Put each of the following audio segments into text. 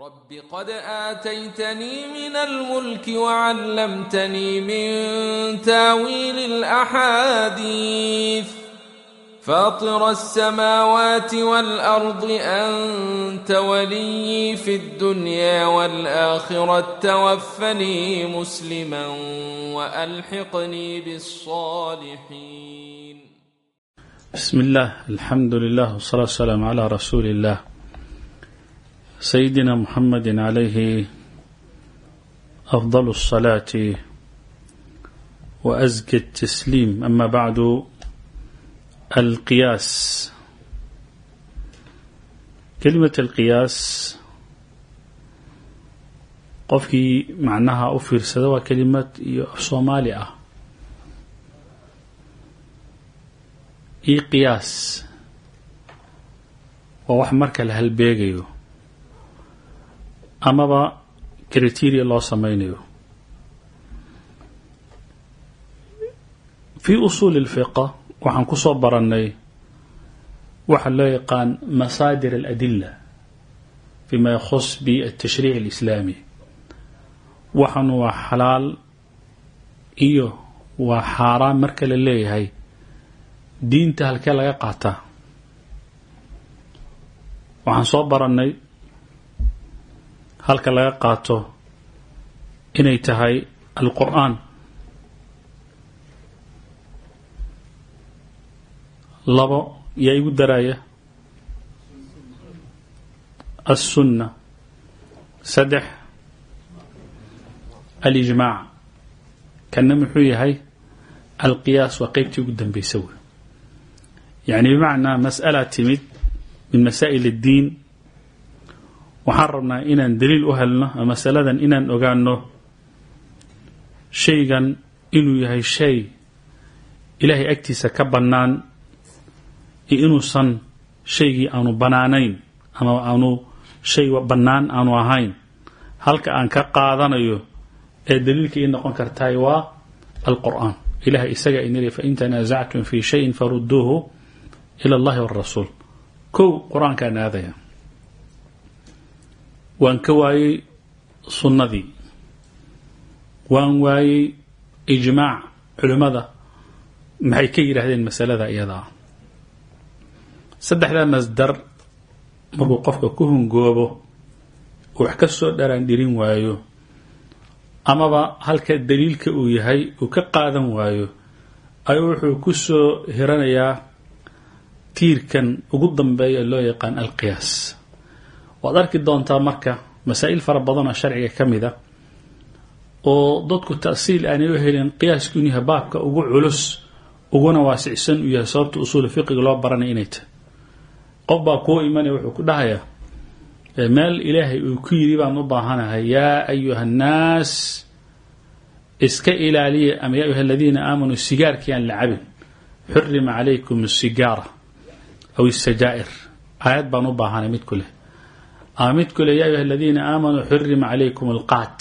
رب قد آتيتني من الملك وعلمتني من تاويل الأحاديث فاطر السماوات والأرض أنت ولي في الدنيا والآخرة توفني مسلما وألحقني بالصالحين بسم الله الحمد لله والصلاة والسلام على رسول الله سيدنا محمد عليه أفضل الصلاة وأزكى التسليم أما بعد القياس كلمة القياس qofkii macnaha u fiirsada waa kelimad iyo af soomaali ah io qiyaas waa wax marka la halbeegayo amaba criteria loo sameynayo fii usuuli اlfiqa waxaan ku soo barannay waxa loo yaqaan masaadir aladila fima yakhus biالtashriic اlislaami waxan waa xalaal iyo waa xaaraan marka la leeyahay diinta halkee laga qaataa waxaan soo barannay halka laga qaato inay tahay alqur'aan. Labo yaa igu daraya alsunna saddex alijmaac kanna muxuu yahay alqiyaas waa qeybtii ugu dambeysa wey yacni bimacnaa mas'ala timid min masaa'il اddiin waxaan rabnaa inaan daliil u helno masaladan inaan ogaano shaygan inuu yahay shay ilaahay agtiisa ka bannaan iyo inuusan shaygii aanu bannaanayn ama aanu shay bannaan aanu ahayn. Halka aan ka qaadanayo ee daliilka ii noqon kartahay waa alqur'aan. Ilahay isaga iniri fain tanaasactum fi shayin faruduuhu ila اllahi wاrasuul kow qur'aankaan aadaya waan ka waayey sunnadii. Waan waayey ijmaac culimmada. Maxay ka yidhaahdeen masalada iyadaa saddexdaa masdar markuu qofka ku hungoobo uu wax ka soo dharaan dhirin waayo amaba halka daliilka uu yahay uu ka qaadan waayo ayuu wuxuu ku soo hiranayaa tiirkan ugu dambeeya loo yaqaan alqiyaas waad arki doontaa marka masaa'il fara badan oo sharciga ka mid a oo dadku ta'siil aanay u helin qiyaasku inuu yahay baabka ugu culus uguna waasicsan uu yahay sababta usuul fiqiga loo baranaya inay tahay. Qof baa kuu imanaya wuxuu ku dhahayaa meel ilaahay uu ku yidhi baan u baahanahay yaa ayuha annaas iska ilaaliya ama yaa ayuha aladiina aamanuu sigaarkii aan la cabin xurima calaykum asigaara aw isajaa'ir aayad baan u baahanay mid ku leh ama mid yaa ayuha aladiina aamanuu xurima calaykum alqaat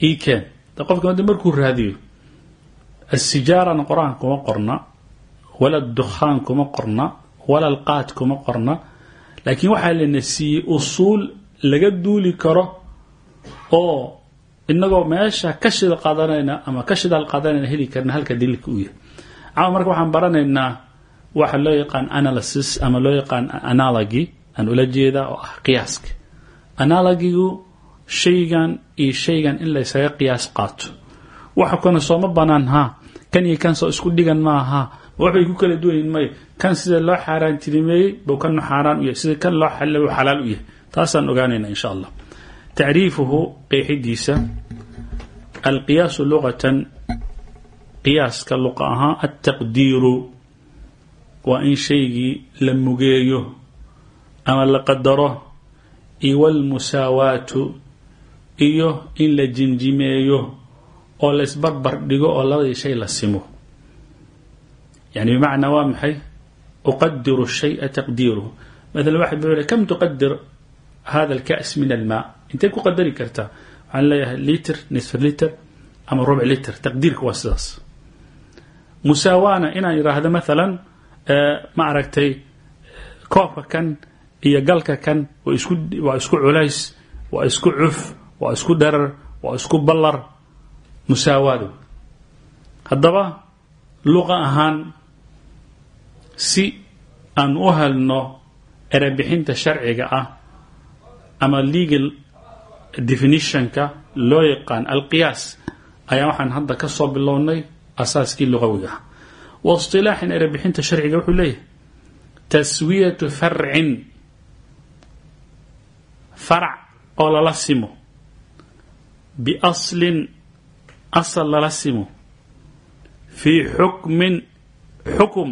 ikeen qofka made markuu raadiyo asijaarana qur'aan kuma qorna wala dukhaan kuma qorna wala alqaat kuma qorna. Laakiin waxaa lana siiyey usuul laga duuli karo oo inagoo meesha ka shida qaadanayna ama ka shidaal qaadanayna heli karna halka daliilka u yahay. Ama marka waxaan baranaynaa waxa loo yaqaan analysis ama loo yaqaan analogy aan ula jeedaa oo ah qiyaaska. Analogigu shaygan iyo shaygan in laysaga qiyaas qaato. Waxa kana sooma banaan ha kan iyo kan soo isku dhigan maaha waxbay ku kala duwayn mayo kan sida loo xaaraantinimeeyey buu kan xaaraan u yahay. Sida kan loo xalla buu xalaal u yahay. Taasaan ogaanayna insha allah. Tacriifuhu qeexidiisa alqiyaasu luqatan qiyaaska luqa ahaan altaqdiiru waa in shaygii la mugeeyo ama la qadaro iyo walmusaawaatu iyo in la jinjimeeyo oo la isbarbar dhigo oo labadii shay la simo. Yani bimacnaa waa maxay? Uqadiru shaya taqdiiruhu. Maala waxad ba kam tuqadir hada alka's min almaa? Intee ku qadari kartaa. Waxaan leeyahay liter nisf liter ama rubuc liter taqdiirka waa sidaas. Musaawaana inaan yidhaahdo maalan ma aragtay koobka kan iyo galka kan waa isku culays waa isku cuf waa isku dharar waa isku ballar musaawaado haddaba luqa ahaan si aan u helno erebixinta sharciga ah ama legal definitionka loo yaqaan alqiyaas ayaa waxaan hadda ka soo bilownay asaaskii luqawiga ah. Wa isilaaxin erebixinta sharciga wuxuu leeyahay taswiyatu farcin farac oo lala simo. Biaslin asal lala simo. Fii xukmin xukum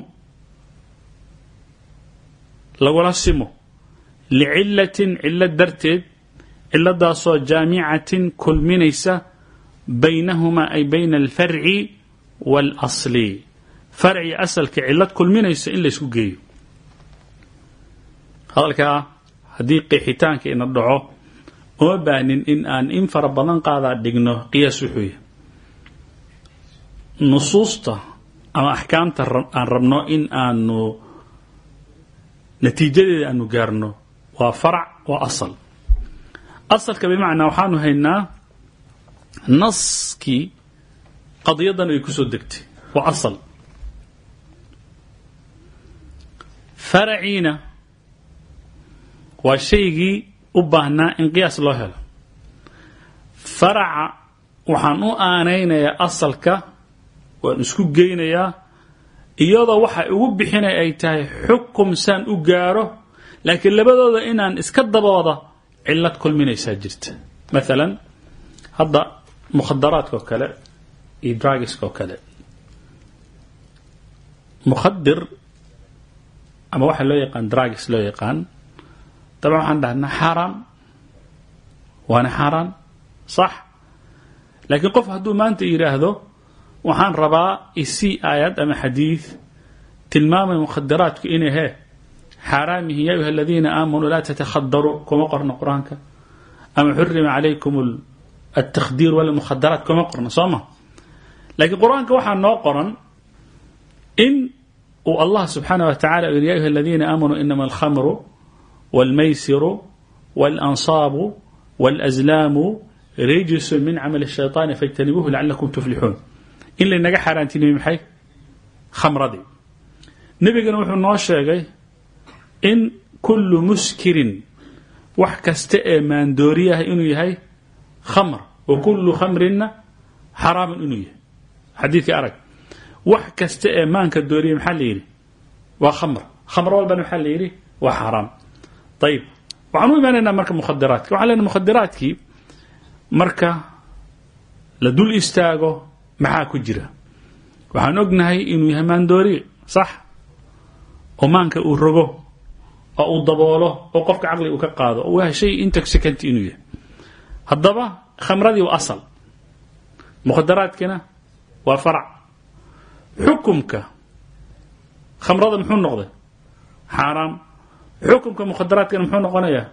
lagula simo. Licilatin cilo darteed ciladaasoo jaamicatin kulminaysa baynahumaa ay bayna alfarci waalasli farci asalka cilad kulminaysa in laysku geeyo. Hadalkaa haddii qeexitaanka ina dhaco uma baahnin in aan in fara badan qaadaa dhigno qiyaas wuxuu yahay. Nusuusta ama axkaamta aan rabno in aanu natiijadeeda aanu gaarno waa farac waa asal. Asalka bimacnaa waxaanu haynaa naskii qadiyadan ay ku soo degtay. Waa asal. Faraciina waa shaygii u baahnaa in qiyaas loo helo. Faraca waxaan u aanaynayaa asalka waan isku geynayaa iyadoo waxa ugu bixinay ay tahay xukum saan u gaaro laakiin labadooda inaan iska dabooda cilad kulminaysaa jirta. Maalan hadda mukhadaraadka oo kale iyo dragiska oo kale. Mukhadir ama waxa loo yaqaan dragis loo yaqaan dabcan waxaan dhahnaa xaaraan waana xaaraan sax laakiin qof hadduu maanta yidhaahdo waxaan rabaa isii aayad ama xadiid tilmaamay mukhadaraadku inay he xaaraam yihiin ya ayuha aladiina aamanuu laa tatakhadaruu kuma qorno qur'aanka ama xurima calaykum altakhdiir walmukhadaraat kuma qorno soo ma laakiin qur'aanka waxaa noo qoran in uu allah subxaanah wa tacala u yidhi ya ayuha aladiina aamanuu inama alkhamru walmaysiru waalansaabu walazlaamu rijsun min camali الshayطaani faاjtanibuuhu lacalakum tuflixuun in laynaga xaaraantinimay maxay khamradii nebigana wuxuu noo sheegay in kullu muskirin wax kasta ee maandooriyaha inuu yahay khamr wa kullu khamrinna xaraamun inuu yahay xadiidka arag wax kasta ee maanka dooriya maxaa la yidhi waa khamr khamr walbana maxaa la yidhi waa xaaraam ayib waxaan u imaanaynaa marka mukhadiraadki waxaan lena mukhadiraadkii marka la dul istaago maxaa ku jira waxaan ognahay inuu yahay maandooriye sax oo maanka uu rogo oo uu daboolo oo qofka caqli uu ka qaado oo yahay shay intoxicant inuu yahay waa waa xukumka mukhadaraadkina muxuu noqonayaa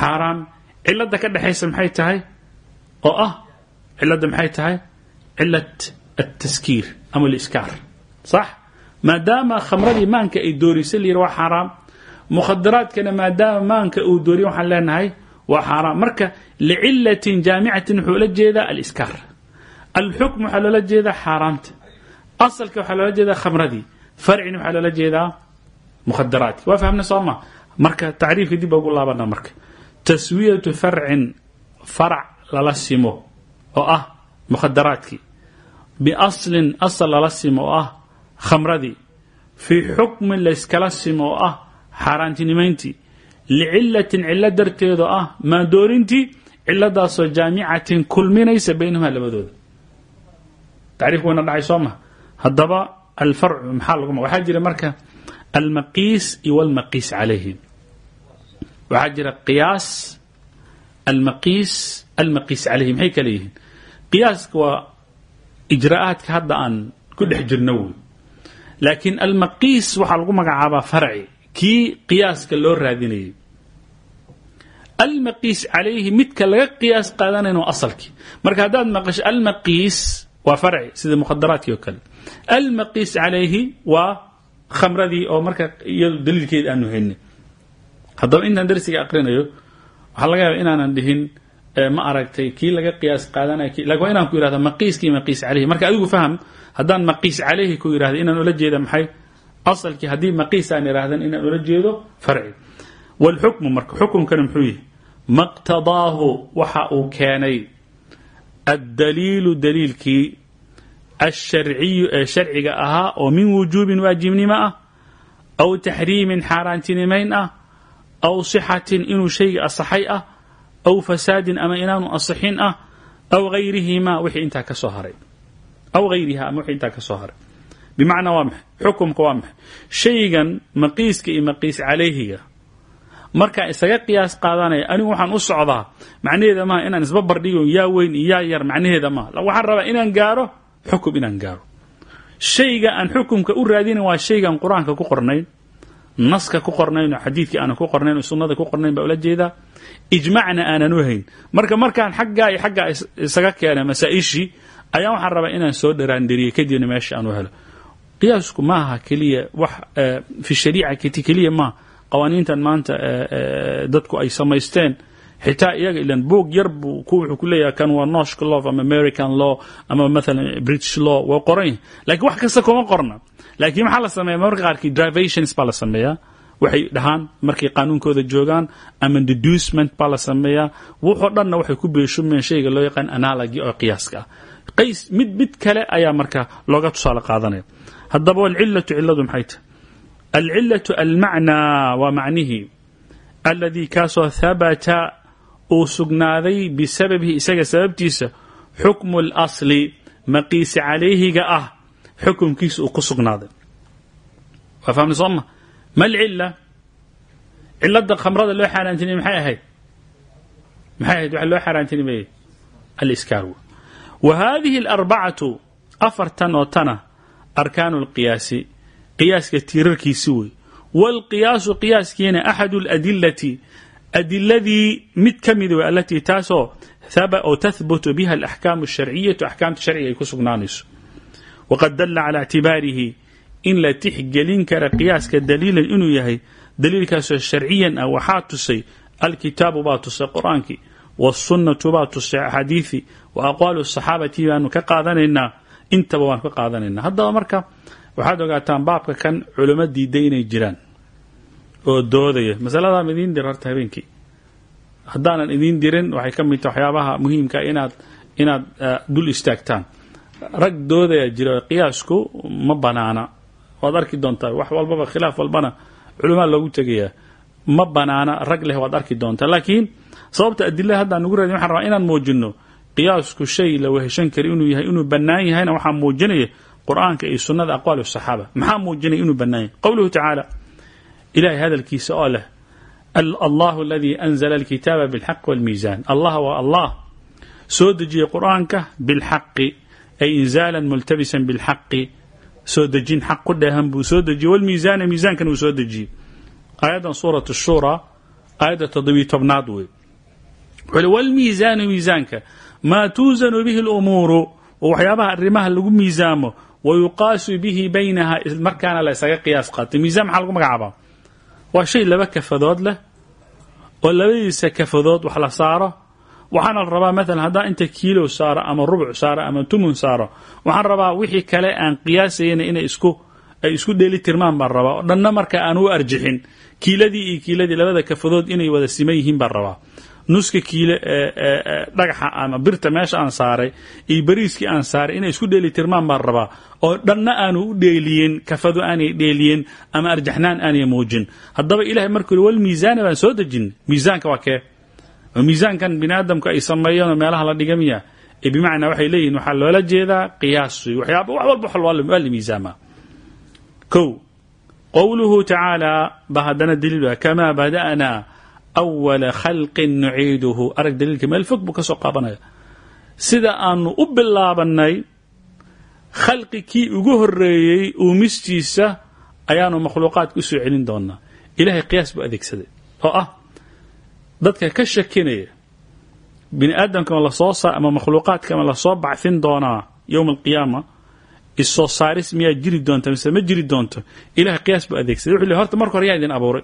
xaaraam. Cilada ka dhexaysa maxay tahay? Oo ah cilada maxay tahay? Cilat ataskiir ama aliskaar sax? Maadaama khamradii maanka ay doorisay la yidhi waa xaaraam. Mukhadaraadkana maadaama maanka uu dooriya waxaan leenahay waa xaaraam. Marka licilatin jaamicatin wuxuu la jeedaa aliskaar. Alxukm waxaa loola jeedaa xaaraamta. Asalka waxaa loola jeedaa khamradii. Farcina waxaa loola jeedaa mukhadaraadki waa fahmna soo ma marka tacriifka dib ugu laabana marka. Taswiyatu farcin farac lala simo oo ah mukhadaraadkii. Biaslin asal lala simo oo ah khamradii. Fii xukmin layskala simo oo ah xaaraantinimayntii. Licilatin cilo darteedoo ah maandoorintii ciladaasoo jaamicatin kulminaysa baynahumaa labadooda. Tacriifku wayna dhacay soo ma? Haddaba alfarcu maxaa lagu waxaa jira marka almaqiis iyo walmaqiis calayhi waxaa jira qiyaas almaqiis almaqiis calayhi maxay kale yihiin qiyaaska waa ijraa'aadka hadda aan ku dhex jirno wey laakiin almaqiis waxaa lagu magacaabaa farci. Kii qiyaaska loo raadinayay. Almaqiis calayhi midka laga qiyaas qaadanayn waa asalkii marka haddaad maqasho almaqiis waa farci sida mukhadaraadkii oo kale. Almaqiis calayhi waa haddaba intaan darsiga aqrinayo waxaa laga yaaba inaanan dhihin ma aragtay kii laga qiyaas qaadanaya laakiin waa inaan ku yihahda maqiiskii maqiis caleyhi. Marka adigu faham haddaan maqiis caleyhi ku yihahda inaan ula jeeda maxay? Asalkii haddii maqiis aan ihahdan inaan ula jeedo farci. Wاlxukmu marka xukumkana muxuu yihi maqtadaahu waxa uu keenay addaliilu daliilkii alsharciyu ee sharciga ahaa oo min wujuubin waajibnimo ah aw taxriimin xaaraantinimayn ah aw sixatin inuu shayga asaxay ah aw fasaadin ama inaanu asixin ah aw gayrihima wixii intaa ka soo haray aw gayriha ama wixii intaa ka soo haray bimacnaa waa maxay xukumka waa maxay shaygan maqiiska iyo maqiis calayhiga markaan isaga qiyaas qaadanaya anigu waxaan u socdaa macnaheeda maaha inaan isba bardhigo yaa weyn iyo yaa yar macnaheeda maaha waxaan rabaa inaan gaaro xukum inaan gaaro shayga aan naska ku qornayn oo xadiidkii aanan ku qornayn oo sunnada ku qornayn baa ula jeedaa. Ijmacna aanan u hayn. Marka markaan xaggaa iyo xaggaa isaga keena masaa-ishii ayaa waxaan rabaa inaan soo dharaandheriyo kadibna meesha aan u helo. Qiyaasku maaha keliya wax fi shariicati keliya maaha qawaaniintan maanta dadku ay samaysteen. Xitaa iyaga ilan boog yar buu wuxuu ku leeyahay kan waa noshka law ama american law ama mathalan british law. Waa qoran yahay lakiin wax kasta kuma qorna laakiin maxaa la sameeya marmarka qaarkii drivations baa sameeyaa. Waxay dhahaan markay qaanuunkooda joogaan ama deducement baa la sameeyaa. Wuxoo dhanna waxay ku beeshumeen shayga loo yaqaan analogy oo qiyaaska. Qays mid mid kale ayaa marka looga tusaale qaadanaya. Haddaba alcilatu ciladu maxay tahay? Alcilatu almacnaa waa macnihii aladii kaasoo habata uu sugnaaday bisababihi isaga sababtiisa. Xukmu اlasli maqiisi calayhiga ah xukunkiisa uu ku sugnaaday. Waa fahamna sooma mal cilla cilladda khamrada loo xaaraantinimey maxay ahayd? Maxay ahayd waxa loo xaaraantinimeeyey aliskaar wa haadihi alarbacatu afartan oo tana arkaanu alqiyaasi qiyaaska tiirarkiisi wey waalqiyaasu qiyaaskiina axadu aladilati adiladii mid ka mid wey allatii taasoo oo tahbutu biha alaxkaamu alsharciyatu axkaamta sharciga ay ku sugnaanayso waqad dalla calaa ictibaarihi in la tixgelin kara qiyaaska daliilan inuu yahay daliilkaasoo sharciyan ah waxaa tusay alkitaabu baa tusay qur'aankii wasunnatu baa tusay axaadiidii wa aqwaalu saxaabati baanu ka qaadanaynaa intaba waanu ka qaadanayna haddaba marka waxaad ogaataan baabka kan culimo diiday inay jiraan oo doodaya masaladaan idiin dir horta habeenkii haddaanan idiin dirin waxay ka mid tahay waxyaabaha muhiimka inaad inaad dul istaagtaan rag doodaya jira qiyaasku ma banaana. Waad arki doontaa wax walbaba khilaaf walbana culamaa loogu tegayaa. Ma banaana rag leh waad arki doontaa. Laakiin sababta adilada haddaan nugu raadin waxaan rabaa inaan muujino qiyaasku shay la weheshan kara inuu yahay inuu bannaan yahayna waxaa muujinaya qur'aanka iyo sunnada aqwaal saxaaba. Maxaa muujinaya inuu bannaan yahay? Qowluhu tacaala ilahay hadalkiisa oo leh allahu aladii anzla alkitaaba bilxaqi walmiisaan allah waa allah. Soo dejiyey qur'aanka bilxaqi ay inzaalan multabisan bilxaqi soo dejin xaq ku dheehan buu soo dejiyey walmiisaana miisaankan uu soo dejiyey aayaddan suurat shura aayadda toddobiyo tobnaad wey wuxuu walmiisaanu miisaanka maa tuusanu bihi lumuuru oo waxyaabaha arrimaha lagu miisaamo wayuqaasu bihi baynaha markaana la ysaga qiyaas qaatay. Miisaan maxaa lagu magacaabaa? Waa shay laba kafadood leh oo labadiisa kafadood wax la saaro waxaana rabaa maalan haddaan inta kiilo saaro ama rubuc saaro ama tumun saaro waxaan rabaa wixii kale aan qiyaasayana inay isku ay isku dheeli tirmaan baan rabaa. Dhanna marka aan u arjixin kiiladii iyo kiiladii labada kafadood inay wada siman yihiin baan rabaa. Nuska kiile dhagaxa ama birta meesha aan saaray iyo bariiskii aan saaray inay isku dheeli tirmaan baan rabaa. Oo dhanna aanu u dheeliyin kafadu aanay dheeliyin ama arjaxnaan aanay muujin. Haddaba ilahay markuu walmiisaana baan soo dejin. Miisaanka waa kee miisaankan bini aadamku ay sameeyeenoo meelaha la dhiga ee bimacnaa waxay leeyihiin waxaa loola jeedaa qiyaas waxyaaba wax walba waa la miisaama kow qowluhu tacaala ba haddana daliil kamaa bada'naa awala khalqin nuciiduhu. Arag daliilka meel fog buu ka soo qaabanaya. Sida aanu u bilaabanay khalqi kii ugu horeeyey uumistiisa ayaanu makhluuqaadka u soo celin doonaa ilahay qiyaas buu adeegsaday. Oo ah dadka ka shakinaya bini aadamkama la soo saa ama makhluuqaadkama la soo bacfin doonaa yowma alqiyaama isoo saaris miyaa jiri doonta mise ma jiri doonto? Ilahay qiyaas buu adeegsaday. Wuxuu le horta marka hore yaa idin abuuray.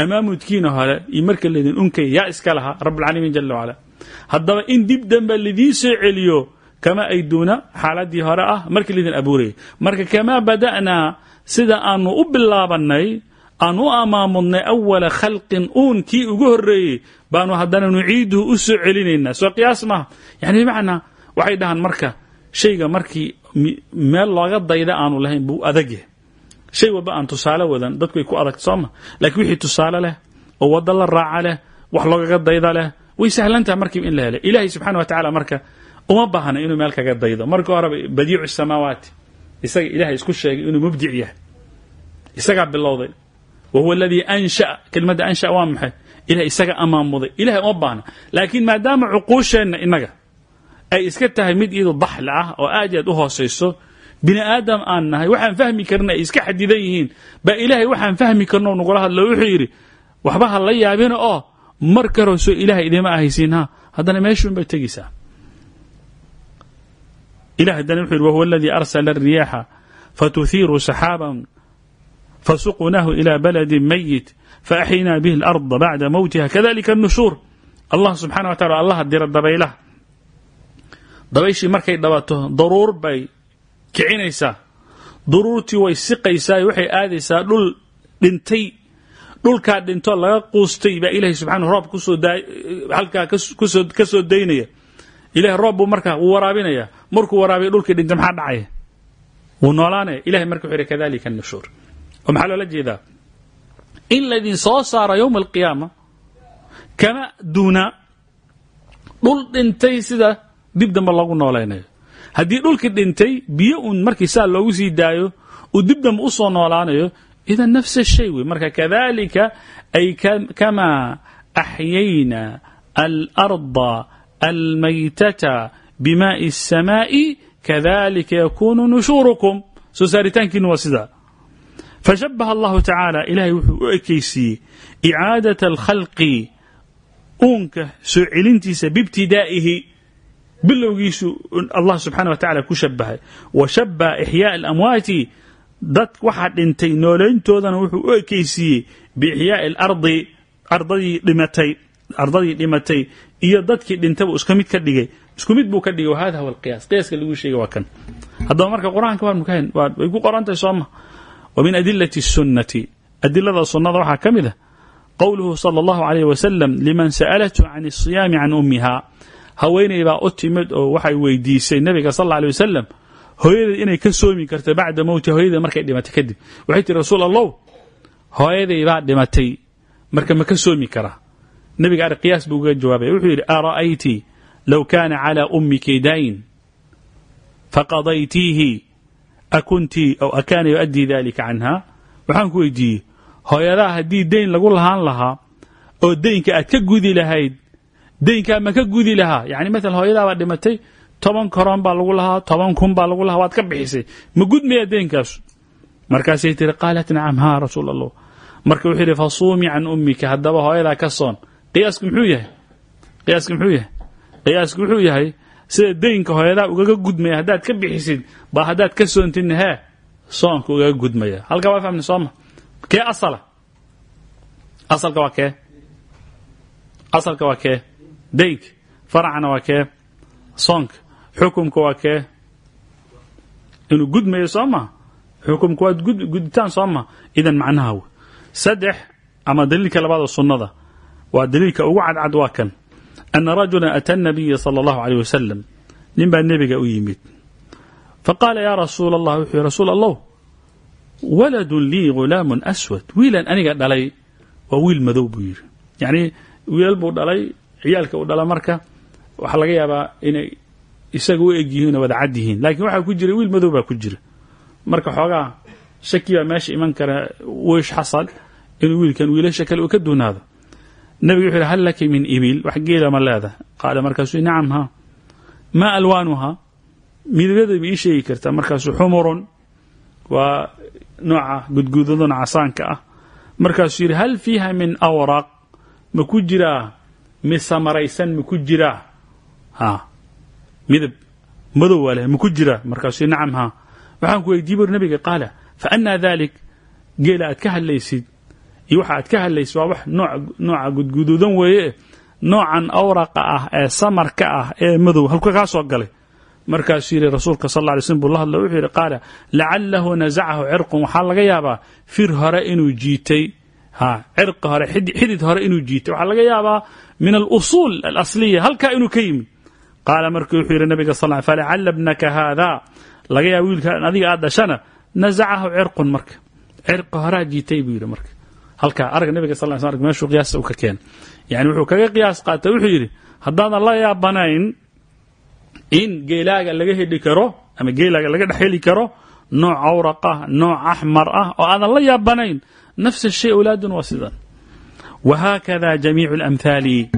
Amaamudkiina hore iyo marka laydin unkaya yaa iska lahaa rabulcaalamiin jala wacala haddaba in dib dambe lidii soo celiyo kama ay duuna xaaladii hore ah markii laydin abuurayay. Marka kamaa bada'naa sida aanu u bilaabannay aan u amaamudnay awala khalqin uun kii ugu horreeyey baanu haddana nuciiduhu u soo celinaynaa. Soo qiyaas maaha. Yani bimacnaa waxay dhahaan marka shayga markii meel looga dayda aanu lahayn buu adag yahay. Shay walba aan tusaale wadan dadku ay ku adagta sooma laakiin wixii tusaale leh oo waddo la raaca leh wax loogaga dayda leh way sahlantaha markiiba in la helay. Ilaahay subxana wa tacala marka uma baahna inuu meel kaga daydo. Marka horeba badiicu samaawaati. Isaga ilahay isku sheegay inuu mubdic yahay. Isagaa bilowday wa huwa aladii ansha'a kelmadda ansha waa maxay ilahay isaga amaamuday ilahay uma baahna laakiin maadaama cuquusheenna innaga ay iska tahay mid iyadu daxli ah oo aad iyo aad u hoosayso bini aadam aan nahay waxaan fahmi karna ay iska xadidan yihiin baa ilaahay waxaan fahmi karno nagula hadlo wuxuu yidhi waxba ha la yaabina oo mar karoo soo ilahay idima ahaysiin ha haddana meeshuun bay tegaysaa ilah haddana wahuwa fasuqnaahu ilى baladi mayit faaxyinaa bihi اlarda bacda mowtiha kadalika الnushuur allah subxana wa tacala allaha dira dabaylaha dabayshii markay dhabato daruur bay kicinaysaa daruurtii way siqaysaa waxay aadaysaa dhul dhintay dhulkaa dhintoo laga quustay baa ilahay subxana roob kusoo halkaa ka soo daynaya ilahay roob buu markaa wuu waraabinaya markuu waraabiya dhulkii dhintay maxaa dhacaya wuu noolaanaya ilahay marka wuxuu yidhi kadalika annushuur oo maxaa loola jeedaa? In laydin soo saara yowma alqiyaama kama duunaa dhul dhintay sida dib dambe loogu noolaynayo haddii dhulkii dhintay biyo uun markii saa loogu sii daayo uu dib dambe u soo noolaanayo idan nafsa shay wey marka kadalika ay kamaa axyayna alarda almaytata bimaai الsamaa'i kadalika yakuunu nushuurukum. Soo saaritaankiinu waa sidaa fashabaha allahu tacaala ilaahay wuxuu u ekaysiiyey icaadata alkhalqi uunka soo celintiisa biibtidaa'ihi bilowgiisu allah subxana wa tacala ku shabahay wa shaba ixyaa alamwaati dad waxaa dhintay nooleyntoodana wuxuu u ekaysiiyey biixyaai alardi ardadii dhimatay ardadii dhimatay iyo dadkii dhintay buu iska mid ka dhigay isku mid buu ka dhigay wahada huwa way ku qoran wa min adilati الsunnati adilada sunnada waxaa ka mid ah qowluhu salى اllahu عalayh wasalam liman sa'alathu can الصiyaami can ummiha haweeney baa u timid oo waxay weydiisay nebiga sal alla alay wasalam hooyadeed inay ka soomi karta bacda mowti hooyadeed markay dhimatay kadib waxay tihi rasuul allow hooyaday baa dhimatay marka ma ka soomi karaa nebiga ari qiyaas buu uga jawaabaya wuxuu yidhi ara'ayti low kaana calى ummiki dayn faqadaytiihi akunti aw akaana yu'addii dalika canha waxaan ku weydiiyey hooyadaa haddii deyn lagu lahaan lahaa oo deynka aad ka gudi lahayd deynkaa ma ka gudi lahaa? Yani maala hooyadaa baa dhimatay toban koron baa lagu lahaa toban kun baa lagu lahaa waad ka bixisay. Ma gudmaya deenkaas markaasay tiri qaalat nacam haa rasuul allah marka wuxuu yidhi fasuumii can ummika. Haddaba hooyadaa ka soon. Qiyaasku muxuu yahay? Qiyaasku muxuu yahay? Qiyaasku wuxuu yahay sida deynka hooyadaa ugaga gudmaya haddaad ka bixisid baa haddaad ka soontidna hee soonka ugaga gudmaya. Halkaa waa fahmna sooma. Kee asala? Asalka waa kee? Asalka waa kee? Deynka faracana waa kee? Soonka. Xukumka waa kee? Inuu gudmayo soo ma xukumka waad guditaan soo ma idan macnaha w. Saddex ama daliilka labaada sunnada. Waa daliilka ugu cadcad waa kan ana rajula ata nabiya sala allahu aleyh wasalam nin baa nebiga u yimid faqaala yaa rasuul allah wuxuu rasuul allah waladun lii ghulaamun aswad wiilan aniga dhalay waa wiil madow buu yidhi yacnii wiilal buu dhalay ciyaalka uu dhala marka waxaa laga yaabaa inay isaga u eg yihiin oo wada cad yihiin laakiin waxaa ku jira wiil madow baa ku jira marka xoogaa shaki baa meesha iman kara wish xasal inuu wiilkan wiilasha uu ka duunaado nebiga wuxuu yhi hal laki min ibil? Wax geela ma leedahay qaala markaasuu nacam ha. Maa alwaanuha midabyada ba ii sheegi kartaa markaasuu xumurun. Waa nooca gudguudadona casaanka ah. Markaasuu yidhi hal fiiha min awraq? Ma ku jiraa? Mid samaraysan? Ma ku jiraa? Ha. Midab madow waa leh. Ma ku jiraa? Markaasuu nacam ha. Waxaan ku weydiiye buri nabiga qaala fa geela aad ka hadlaysid iyo waxa aad ka hadlaysa waa wax nooca gudguduudan weeye. Noocan awraqa ah ee samarka ah ee madow halka kaa soo galay. Markaasuu yidhi rasuulka sal ly slm buu la hadla wuxuu yidhi qaala lacalahu nasacahu cirqun. Waxaa laga yaabaa fir hore inuu jiitay. Cirqi hore xidid hore inuu jiitay. Waxaa laga yaabaa min alusuul alasliya halkaa inuu ka yimid. Qaala markuu wuxuu yidhi nabiga sal falacala bnaka haadaa laga yaaba wiilkaan adiga aad dhashana nasacahu cirqun marka. Cirqi horaa jiitay buu yidhi marka halkaa arag nabiga sal sl meeshuu qiyaasta u ka keena yani wuxuu kaga qiyaas qaatay wuxuu yidhi haddaadan la yaabanayn in geelaaga laga heli karo ama geelaaga laga dhex heli karo nooc awraq ah nooc axmar ah oo aadan la yaabanayn nafs shay awlaadun waa sidan. Wahaakada jamiicu alamhaali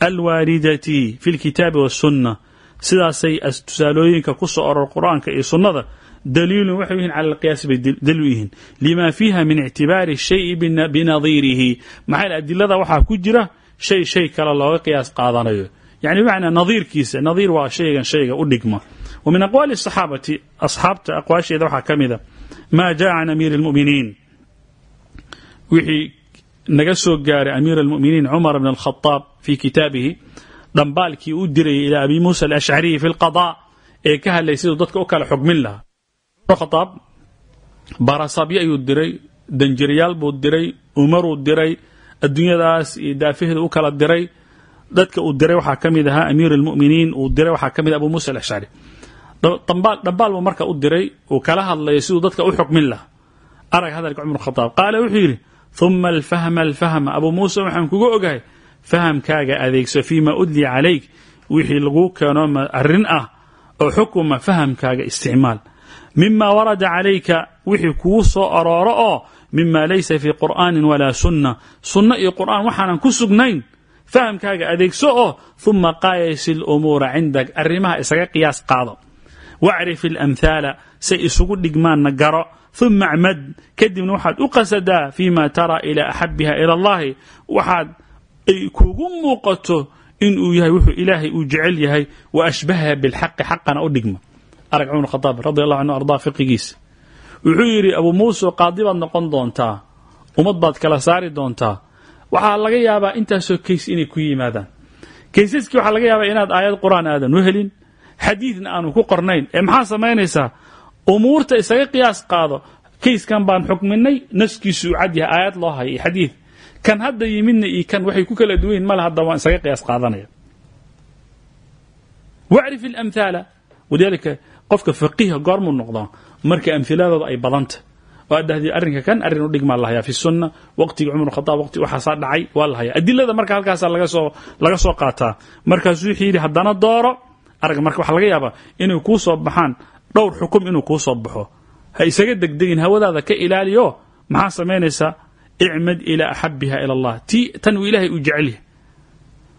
alwaaridati fi lkitaabi wasunna sidaasay tusaalooyinka ku soo oror qur'aanka iyo sunnada daliilun waxay yihiin cala alqiyaasi bay daliil u yihiin lima fiiha min ictibaari shayi binadiirihi maxaa adilada waxaa ku jira shay shay kale looga qiyaas qaadanayo yani bimacnaa nadiirkiisa nadiir waa shaygan shayga u dhigma wa min aqwaali asaxaabati asxaabta aqwaasheeda waxaa ka mida maa jaa can amiiri almu'miniin wixii naga soo gaaray amiir almu'miniin cumar bn alkhadaab fii kitaabihi dhambaalkii u dirayay ilaa abi muusa u khadaab baarasaabyo ayuu diray danjirayaal buu diray umaruu diray adduunyadaas iyo daafaheeda u kala diray dadka uu diray waxaa ka mid ahaa amiir almu'miniin uu diray waxaa ka mid abu muusa alashcari dhambaal buu marka u diray uu kala hadlaya siduu dadka u xukmin lahaa. Arag hadalka cumar khadaab qaala wuxuu yidhi uma alfahma alfahma abuu muuse waxaan kuga ogahay fahamkaaga adeegso fiima udli calayk wixii laguu keeno arrin ah oo xukuma fahamkaaga isticmaal mima warada calayka wixii kugu soo arooro oo mima laysa fii qur'aanin walaa sunna. Sunno iyo qur'aan waxaanan ku sugnayn. Fahamkaaga adeegso oo uma qaayasi lumuura cindak arrimaha isaga qiyaas qaado. Wacrif ilamhaala say isugu dhigmaanna garo. Uma acmad kadibna waxaad u qasadaa fima taraa ilaa axabiha ila allahi. Waxaad ay kugu muuqato inuu yahay wuxuu ilaahay uu jecel yahay wa ashbahaha bilxaqi xaqana u dhigma arag cumar khadaab radi allahu canhu ardaa fiqigiisa wuxuu yidhi abuu muuse qaadi baad noqon doontaa? Ummad baad kala saari doontaa? Waxaa laga yaabaa intaasoo kays inay ku yimaadaan. Kaysaskii waxaa laga yaabaa inaad aayad qur'aan aadan u helin xadiidna aanu ku qornayn. Ee maxaa samaynaysaa? Umuurta isaga qiyaas qaado. Kayskan baan xukminay naskiisu uu cad yahay aayad loo haya iyo xadiid. Kan hadda yimidna iyo kan waxay ku kala duwan yihiin male hadda waan isaga qiyaas qaadanaya. Wacrif ilamhaala walidaalika qofka faqiiha goormuu noqdaa marka amhiladooda ay badanta. Oo aad arrinka kan arrin u dhigmaa la hayaa fi sunna waqtigii cumar khadaab waqti waxaasaa dhacay waa la hayaa adilada marka halkaasaa laga soo laga soo qaataa. Markaasuu wuxuu yidhi haddana dooro arag marka waxaa laga yaabaa inay kuu soo baxaan dhowr xukum inuu kuu soo baxo. Ha isaga degdegin hawadaada ka ilaaliyo maxaa samaynaysaa? Icmad ilaa axabiha ila allah. Ti tan uu ilaahay uu jecel yahay.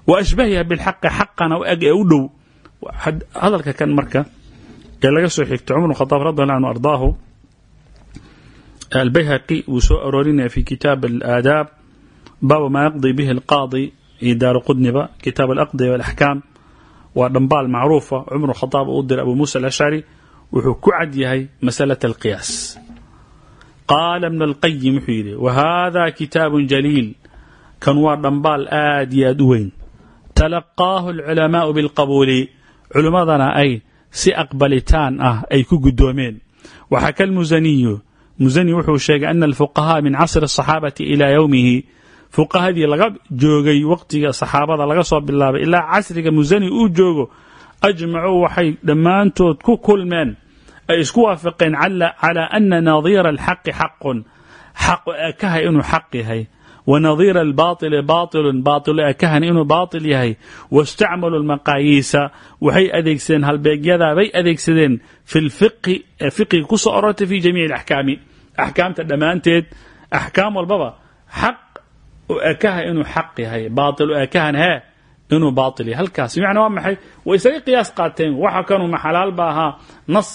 Wa ashbahiha bilxaqi xaqana ee u dhow. Hadalka kan marka ee laga soo xigto cumar bn khadaab radi allah anhu ardaahu albayhaqi wuu soo aroorinaya fi kitaab alaadaab baabu maa yaqdi bihi alqaadi iyo daaru qudniba. Kitaab alaqdiya walaxkaam waa dhambaal macruufa cumar khadaab uu diray abu muusa alashcari wuxuu ku cad yahay masalat alqiyaas. Qaala ibn alqayim wuxuu yidhi wahada kitaabun jaliil. Kan waa dhambaal aad iyo aad u weyn. Talaqaahu alculamaau bilqabuuli culimmadana ay si aqbalitaan ah ay ku guddoomeen. Waxaa kalmusaniyu musani wuxuu sheegay ana alfuqahaa min casri asaxaabati ilaa yowmihi fuqahadii laga joogay waqtiga saxaabada laga soo bilaabay ilaa casriga musani uu joogo ajmacuu waxay dhammaantood ku kulmeen ay isku waafaqeen calaa ana nadiira alxaqi xaqun xaq ekahay inuu xaq yahay wa nadiira albaaili baailun baailu ekahan inuu baatil yahay wastacmaluu lmaqaayiisa waxay adeegsadeen halbeegyadaa bay adeegsadeen fi lfiqhi ee fiqiga ku soo orortay fi jamiici alaxkaami axkaamta dhammaanteed axkaam walbaba xaq u ekaha inuu xaq yahay baatil u ekahan hee inuu baatil yahay halkaas bimacnaa waa maxay way isaga qiyaas qaateen waxa kanuu ma xalaal ba ahaa nas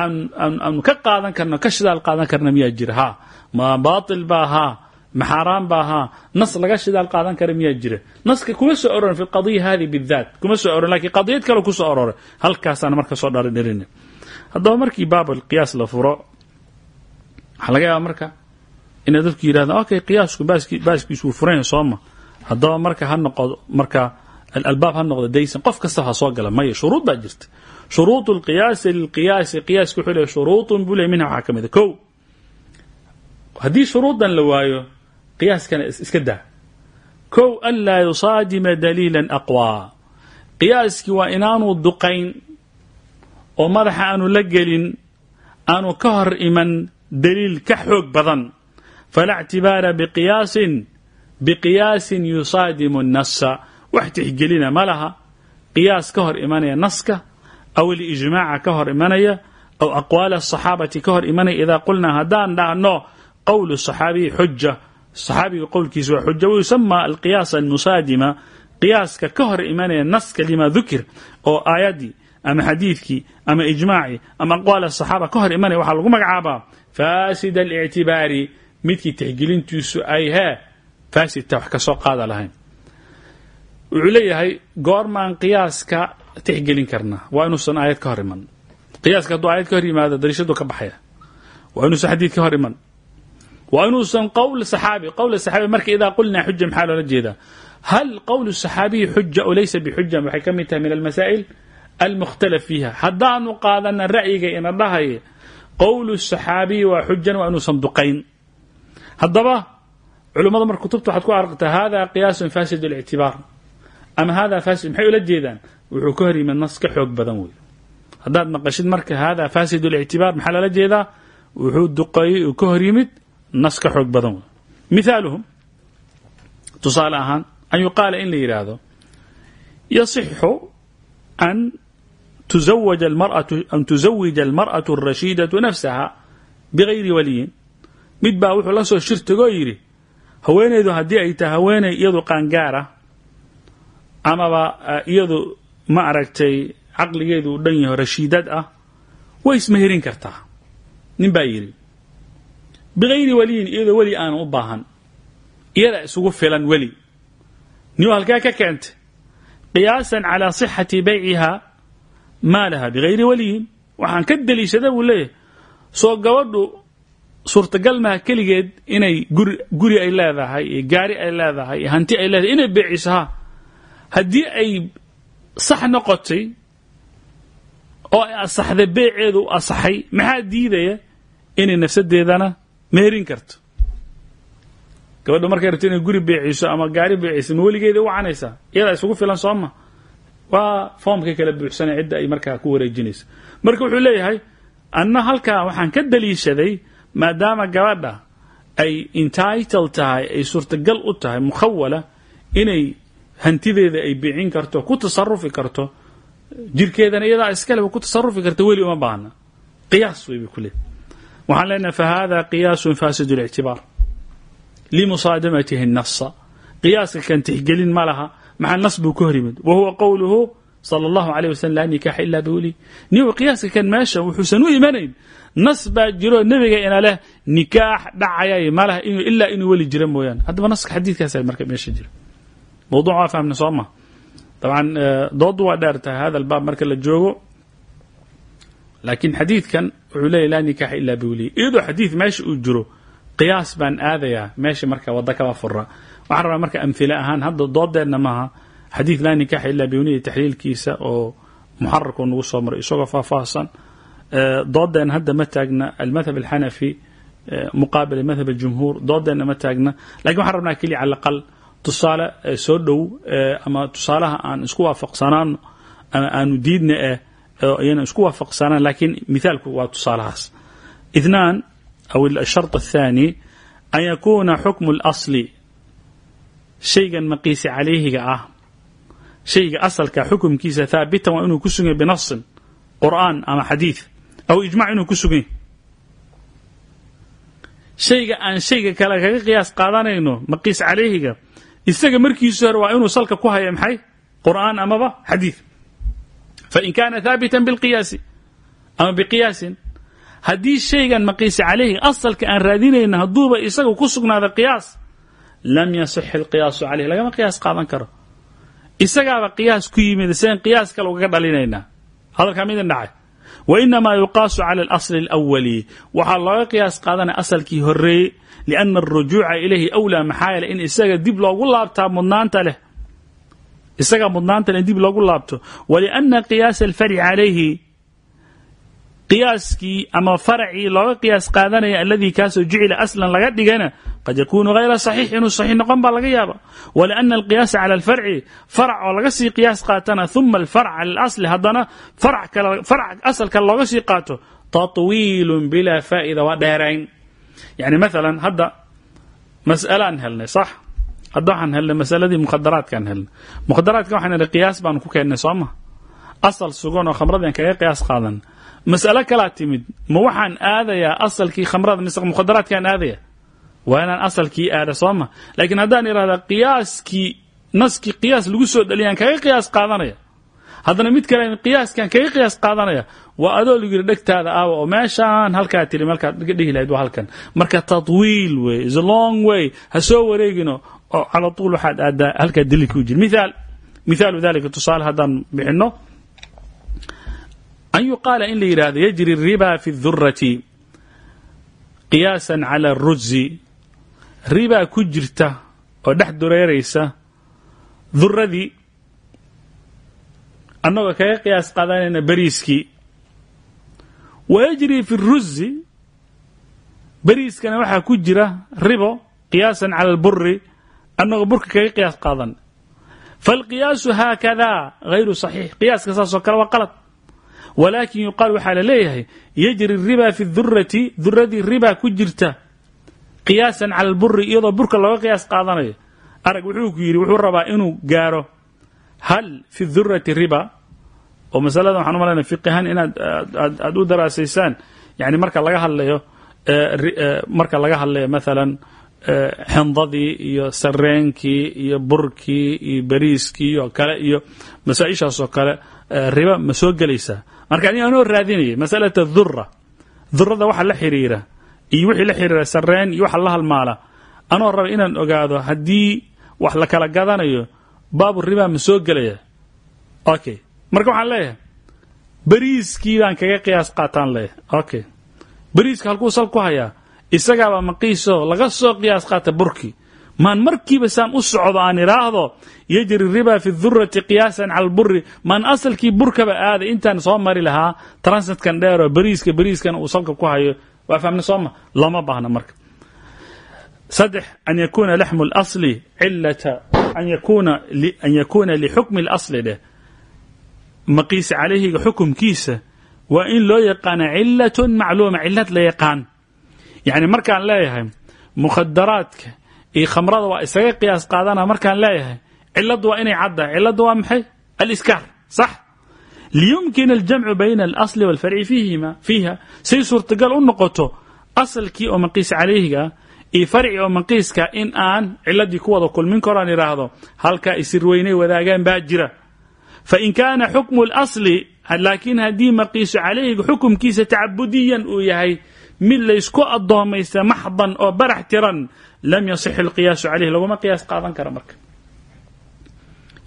aan aanu ka qaadan karno ka shidaal qaadan karna miyaa jira ma xaaraan ba ahaa nas laga shidaal qaadan kara miyaa jira naska kuma soo arorin fi qadiya hadi bidaat kuma soo arorin laakiin qadiyad kale ku soo aroray halkaasaan marka soo dharidhirin haddaba markii baab alqiyaas la furo waxaa laga yaaba marka inay dadku yidhahdaan okay qiyaasku baaskiisu yahay sooma haddaba marka ha noqdo marka albaab ha noqdo daysan qof kasta ha soo gala maya shuruud baa jirta shuruud lqiyaasi lilqiyaasi qiyaaska wuxuu leeyahy shuruudun buu waayo qiyaaskana iska daa. Kow an laa yusaadima daliilan aqwaa. Qiyaaskii waa inaanu duqayn oo madaxa aanu la gelin aanu ka hor iman daliil ka xoog badan. Falaa ictibaara biqiyaasin biqiyaasin yusaadimu nasa wax tixgelina ma laha. Qiyaas ka hor imanaya naska aw alijmaaca ka hor imanaya aw aqwaala asaxaabati ka hor imanaya. Idaa qulnaa haddaan dhahno qowlu saxaabiyi xuja صaxaabiga qowlkiisa waa xuja wayusama alqiyaas almusaadima qiyaaska ka hor imanaya naska lima dukir oo aayaddii ama xadiidkii ama ijmaacii ama aqwaal asaxaaba ka hor imanaya waxaa lagu magacaabaa faasid alictibaari. Midkii tixgelintiisu ay hee faasidta wax ka soo qaada lahayn. Wuxuu leeyahay goormaan qiyaaska tixgelin karnaa waa inuusan aayad ka hor iman. Qiyaaska hadduu aayad ka hor yimaado dariishadu ka baxaya. Waa inuusan xadiid ka hor iman waa inuusan qowl saxaabi qowl saxaabi marka idaa qulnaa xuja maxaa loola jeedaa? Hal qowl saxaabiyi xuja o laysa bixuja waxay ka mid tahay min almasaa'il almukhtalaf fiiha. Haddaanu qaadana ra'yiga ina dhahaye qowl saxaabiyi waa xujan waa inuusan duqayn haddaba culummada mar kutubta waxaad ku aragtaa hada qiyaasun fasid اlictibaar ama hada fasid maxay ula jeedaan? Wuxuu ka hor yimid nas ka xoog badan wey haddaad maqashid marka hada fasid اlictibaar maxaa lala jeedaa? Wuxuu duqeeyey uu ka hor yimid nas ka xoog badan wey mithaaluhum tusaale ahaan an yuqaala in la yidhaahdo yasixu an tuزawaja almarأatu an tuzawija almarأaةu الrashiidaةu nafsaha bigayri waliyin mid baa wuxuu la soo shirtagoo yidhi haweenaydu haddii ay tahay haweenay iyadu qaangaara amaba iyadu ma aragtay caqligeedu u dhan yaho rashiidad ah way ismeherin kartaa nin baa yidhi bigayri waliyin iyadoo weli aanu u baahan iyada isugu filan weli niu halkee ka keentay qiyaasan calaa sixati bayciha maalaha bigayri waliyin waxaan ka deliishada buu leeyahay soo gabadhu suurtagal maha keligeed inay guri ay leedahay iyo gaari ay leedahay iyo hanti ay leedahay inay beeciso ha haddii ay sax noqotay oo ay asaxday beeceedu asaxay maxaa diidaya inay nafsadeedana meherin karto. Gabadha markay rabto inay guri beeciso ama gaari beeciso ma weligeeda u canaysaa iyadaa isugu filan sooma waa foomkay kala buuxsanay cidda ay markaa ku wareejinayso. Marka wuxuu leeyahay anna halkaa waxaan ka daliishaday maadaama gabadha ay entitle tahay ay suurtagal u tahay mukhawala inay hantideeda ay biicin karto ku tasarufi karto jirkeedana iyadaa iskaleba ku tasarufi karta weli uma baahna. Qiyaas wey bay ku waxaan leenahay fahada qiyaasun fasid اlictibaar limusaadamatihi الnasa qiyaaska kan tixgelin ma laha maxaa nas buu ka hor yimid wa huwa qowluhu salى اllahu عalيه waslm laa nikaaxa ila biwli niw qiyaaska kan meesha wuxuusan u imanayn nas baa jiro nebiga ina leh nikaax dhacayay malaha ilaa inuu weli jira mooyaane haddaba naska xadiidkaasa marka meesha jira mawduc waa fahmna soo ma dabcan doodu waa dheer tahay hada albaab marka la joogo laakiin xadiidkan wuxuu leeyahy laa nikaaxa ila biwliy iyadoo xadiid meesha uu jiro qiyaas baan aadayaa meesha marka wadda kaba fura waxaan rabaa marka amhile ahaan hadda doodeenna maaha xadiid laa nikaaxa ilaa biwliya taxliilkiisa oo muxararku nagu soo maray isagoo faahfaahsan. Doodeen hadda ma taagna almadhab alxanafi muqaabil madhab aljumhuur doodeenna ma taagna. Lakin waxaan rabnaa keliya cala tusaale soo dhow ama tusaalaha aan isku waafaqsanaano ama aanu diidna eh ayana isku waafaqsanaan lakiin mithaalku waa tusaalahaas. Ithnaan aw ashart aلthani an yakuna xukmu اlasli shaygan maqiisi calayhiga ah shayga asalka xukumkiisa haabitan waa inuu ku suganya binasin qur'aan ama xadiid aw ijmac inuu ku sugan yahy shayga aan shayga kale kaga qiyaas qaadanayno maqiis calayhiga isaga markiisu hore waa inuu salka ku haya maxay? Qur'aan amaba xadiid fain kaana haabitan bilqiyaasi ama biqiyaasin haddii shaygan maqiisi calayhiga asalka aan raadinayna hadduuba isaga ku sugnaada qiyaas lam yasix alqiyaasu caleyh lagama qiyaas qaadan karo. Isagaaba qiyaas ku yimid seen qiyaas kale ugaga dhalinaynaa. Hadalkaa midin dhacay. Wainamaa yuqaasu cala alasli alawali waxaa looga qiyaas qaadanaya asalkii horeeyey liana arujuuca ilayhi awlaa maxaa yeele in isaga dib loogu laabtaa mudnaanta leh isagaa mudnaanta leh in dib loogu laabto. Waliana qiyaasa alfarci calayhi qiyaaskii ama faracii looga qiyaas qaadanaya aladii kaasoo jucila aslan laga dhigana qad yakunu hayra saxiix inuu saxiix noqon baa laga yaaba waliana alqiyaasa cala alfarci farac oo laga sii qiyaas qaatana uma alfarc cala alasli haddana farc asalka looga sii qaato tatwiilun bilaa faa'ida waa dheerayn. Yani maalan hadda mas'alaan helnay sax waxaan helnay masaladii mukhadaraadkaan helnay. Mukhadaraadka waxaan helnay qiyaas baanu ku keennay soo ma? Asal sugan oo khamradeen kaga qiyaas qaadan. Mas'alo kalaa timid ma waxaan aadayaa asalkii khamrada mise mukhadaraadkaan aadaya? Waa asalkii aada soo ma? Laakiin haddaan idhahda qiyaaskii qiyaas lagu soo dhaliyaan kaga qiyaas qaadanaya? Haddana mid kale qiyaaskan kaga qiyaas qaadanaya waa adoo lagu yidhi dhegtaada oo meeshaan halkaa tiri markaad dhihi lahayd halkan. Marka tatwiil wey is long way ha wareegino oo cala tuul waxaad aadaa halkaa daliilka u jira mithaal mithaalu dalika tusaale haddaan bixinno. An yuqaala in la yidhaahdo yajri riba fi durati qiyaasan cala arujzi ribaa ku jirta oo dhex dureeraysa duradii annagoo kaga qiyaas qaadanayna beriiskii wayajri fi ruzi beriiskana waxaa ku jira ribo qiyaasan cala alburi annagoo burka kaga qiyaas qaadan. Faalqiyaasu haakada hayru saxiix. Qiyaaska saasoo kale waa qalad. Walaakin yuqaal waxaa la leeyahay yajri riba fi durati duradii ribaa ku jirta qiyaasan cala alburi iyadoo burka looga qiyaas qaadanayo. Arag wuxuu ku yidhi wuxuu rabaa inuu gaaro hal fi durati riba? oo masalada waxaan u malayna fiqihan inaad aad u daraasaysaan yani marka laga hadlayo marka laga hadlayo maalan xindadii iyo sareenkii iyo burkii iyo beriiskii oo kale iyo masaa-ishaasoo kale riba ma soo gelaysaa. Marka aniga anoo raadinayay masalata dhura dhurada waxa la xiriira iyo wixii la xiriira sareen iyo waxa la halmaala. Anoo raba inaan ogaado haddii wax la kala gadanayo baabu riba ma soo gelaya. Okay marka waxaan leeyahay beriiskii baan kaga qiyaas qaataan leeyahay. Okay beriiska halkuu sal ku hayaa isagaaba maqiiso laga soo qiyaas qaata burkii maan markiiba saan u socdo aan idhaahdo yajri riba fi durati qiyaasan cala alburi maan asalkii burkaba aaday intaan soo mari lahaa transitkan dheeroo beriiska beriiskan uu salka ku hayo. Waa fahmna sooma looma baahna marka. Saddex an yakuna laxmu اlasli cilata an yakuna lixukmi اlasli dheh. Maqiisa calayhiga xukumkiisa waa in loo yaqaana cilatun macluuma cilad la yaqaan yacni markaan leeyahay mukhadaraadka iyo khamrada waa isaga qiyaas qaadana markaan leeyahay ciladu waa inay caddahay ciladu waa maxay? Aliskaar sax. Liyumkin aljamcu bayna alasli walfarci fiiha say suurtagal u noqoto asalkii oo maqiisa calayhiga iyo farci oo maqiiska in aan ciladii ku wada kulmin karoan idhaahdo halkaa isirweynay wadaagaan baa jira. Fain kaana xukmu اlasli laakiin haddii maqiisu calayhiga xukumkiisa tacabudiyan uu yahay mid laysku addoomaysta maxdan oo barax tiran lam yasix اlqiyaasu calayh laguma qiyaas qaadan kara marka.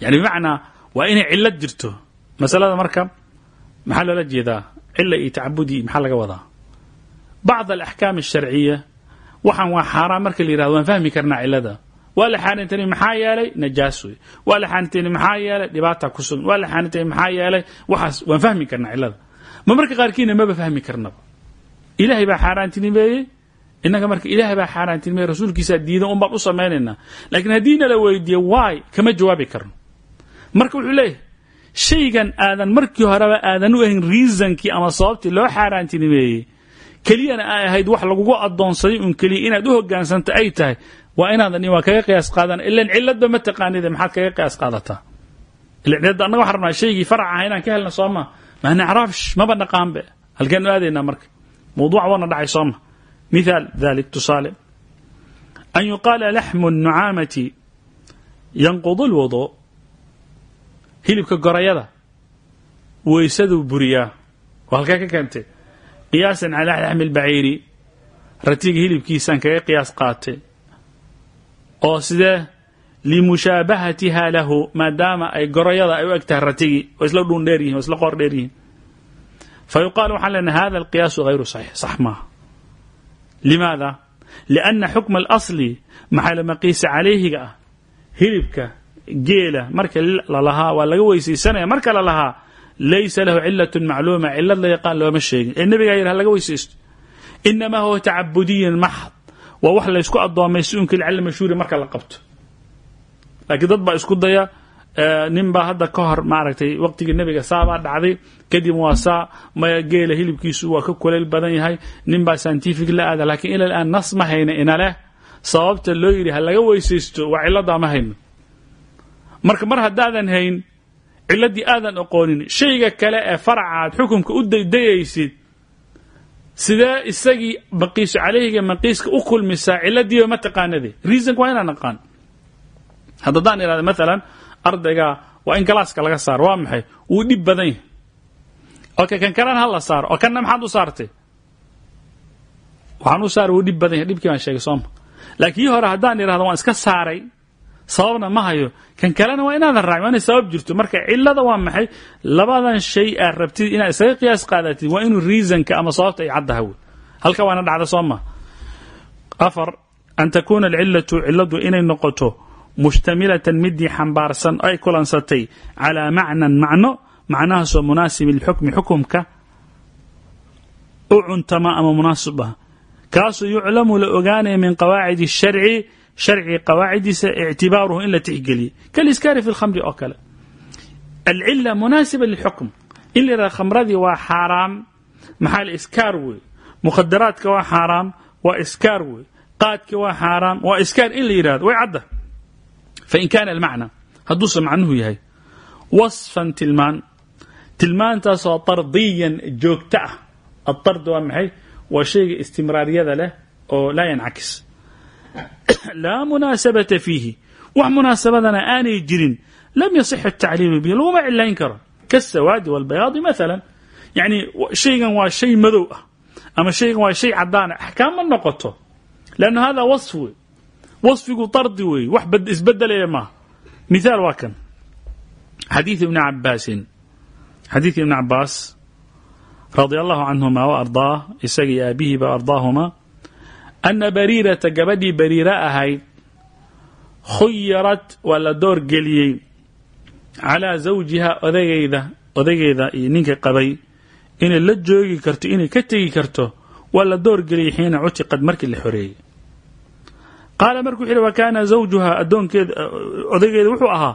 Yani bimacnaa waa inay cilad jirto. Masalada marka maxaa loola jeedaa? Cila iyo tacabudi maxaa laga wadaa? Bacd alaxkaam alsharciya waxaan waa xaaraan marka la yiraahdo waan fahmi karnaa cilada waa la xaarintani maxaa yeelay? Najaas wey waa la xaarintani maxaa yeelay? Dhibaata ku sugan waa la xaarintani maxaa yeelay? Waxaas waan fahmi karnaa cilada ma marka qaarkiina maba fahmi karnaba ilaahay baa xaaraantinimeeyey innaga marka ilaahay baa xaaraantinimeeyey rasuulkiisaa diidan un baan u samaynaynaa laakiin haddii nala weydiiyo waay kama jawaabi karno. Marka wuxuu leeyahay shaygan aadan markii horeba aadan u ahayn reasonkii ama sababtii loo xaaraantinimeeyey keliyana ay ahayd wax lagugu adoonsaday un keliya. Inaad u hogaansanto ay tahay waa inaadan waa kaga qiyaas qaadana ilan ciladba ma taqaanide maxaad kaga qiyaas qaadataa? Ilan annaga waxaan rabnaa shaygii farac aha inaan ka helna sooma ma? Nacraafsh maba naqaanbe halkeenu aadaynaa marka mawduuc waana dhacay sooma mithaal dalik tusaale an yuqaala laxmu nucaamati yanqudu lwudu hilibka gorayada weysaduu buriyaa oo halkee ka keentay qiyaasan calaa laxmi lbaciiri ratiga hilibkiisaan kaga qiyaas qaatay oo sidee limushaabahatiha lahu maadaama ay gorayada ay u eg tahay ratigii oo isla dhuun dheer yihiin oo isla qoor dheer فيقال waxaan lena hada القiyaaس غayru صحيح صح maaha لmaada لأنa xukم الأصل maxaa maqiisa calayhiga ah hilibka geela marka lalahaa waa laga weysaysanaya marka lalahaa laysa lahu cilaة macluuma cilad la yaqaan looma sheegin ee nebigaa yidh laga weysaysto inamaa huwa tacabudiyan maxd waa wax laysku adoomay si unka lcala mashhuuri marka la qabto laakiin dad baa isku daya nin baa hadda ka hor maaragtay waqtigii nebiga saabaa dhacday kadib waa saa geela hilibkiisu waa ka kulayl badan yahay nin baa scientific la aada lakiin ila aan nas ma hayna ina leh. Sababta loo yidhi ha laga weysaysto waa ciladaa ma hayno. Marka mar haddaadan hayn ciladii aadan aqoonin shayga kale ee faraca aad xukumka u daydayaysid sidee isagii maqiisu calayhiga maqiiska u kulmisaa ciladiiba ma taqaanade reasonka waa inaan aqaan. Haddadaan ihahda maalan ardayga waa in galaaska laga saaro. Waa maxay? Wuu dhib badan yahay. Okay kan kalena ha la saaro. Oo kanna maxaad u saartay? Waxaan u saara wuu dhib badan yahay. Dhibkii baan sheegay sooma laakiin kii hore haddaan idhahdo waan iska saaray. Sababna ma hayo. Kan kalena waa inaadan raacin waa inay sabab jirto. Marka cilada waa maxay? Labadan shay aad rabtid inaad isaga qiyaas qaadatid waa inuu reasonka ama sababta ay caddaha wey halka waana dhacda soo ma. Afar an takuuna alcilatu ciladu inay noqoto mushtamilatan midii xambaarsan ay kulansatay calaa macnan macno macnahaasoo munaasib lixukmi xukumka u cuntama ama munaasib ah. Yuclamu la ogaanaya min qawaacid الsharci sharciga qawaacidiisa ictibaaruhu in la tixgeliye kaliskaari fi lkhamri oo kale. Alcila munaasiba lilxukm. In la yidhahda khamradii waa xaaraam. Maxaa la iskaar wey mukhadaraadka waa xaaraam waa iskaar wey qaadka waa xaaraam waa iskaar in la yidhahdo way cadda fain kaana almacna hadduuse macnuhu yahay wasfan tilmaan tilmaantaasoo tardiyan joogto ah aard waa maxay waa shayga istimraariyada leh oo laa yancakis laa munaasabata fiihi wax munaasabadana aanay jirin lam yasixu atacliilu bihi laguma cilayn karo kasawaadi walbayaadi maalan yani shaygan waa shay madow ah ama shaygan waa shay cadaan ah axkaam ma noqoto lanna hada wasf waصfigu tardi wey wax isbedelaya maaha mihaal waa kan xadiiث ibni cabaasin xadiidka ibni cabaas radia allahu canhuma wa ardaah isaga iyo aabihiiba ardaahuma ana bariirata gabadhii bariira ahayd khuyarat waa la door geliyey calaa zawjiha odageyda odaygeeda iyo ninka qabay inay la joogi karto inay ka tegi karto waa la door geliyey xiina cutiqad markii la xoreeyey qaala markuu wuxu yhi wa kaana zawjuha adoonkeeda odaygeeda wuxuu ahaa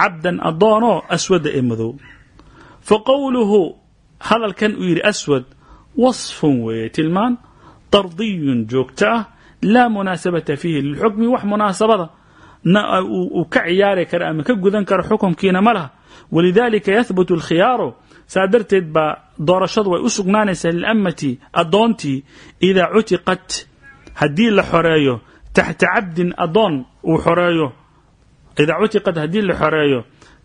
cabdan adoonoo aswada ee madow. Fa qowluhu hadalkan uu yidhi aswad wasfun weeye tilmaan tardiyun joogto ah laa munaasabata fiihi lilxukmi wax munaasabada uu ka ciyaari karo ama ka gudan karo xukumkiina ma laha. Walidalika yahbutu alkhiyaaru saa darteed baa doorashadu way u sugnaanaysaa lilammati addoontii idaa cutiqat haddii la xoreeyo taxta cabdin adoon uu xoreeyo idaa cutiqat haddii la xoreeyo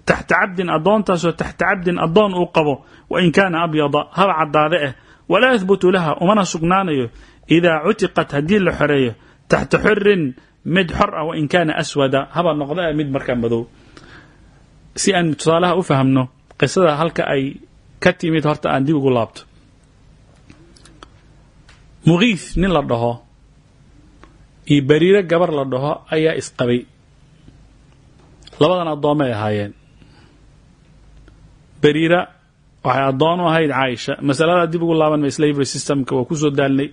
taxta cabdin adoontaasoo taxta cabdin adoon uu qabo wain kaana abyada haba caddaade ah walaa yahbutu laha umana sugnaanayo idaa cutiqat haddii la xoreeyo taxta xorin mid xor ah wain kaana aswada haba noqda mid markaa madow si aan tusaalaha u fahamno qisada halka ay ka timid horta aan dib ugu laabto mugiis nin la dhaho iyo bariiro gabar la dhaho ayaa isqabay. Labadan addoomay ahaayeen. Bariira waxay addoon u ahayd caaisha. Masaladaa dib ugu laaban ma slavery systemka waa ku soo daalnay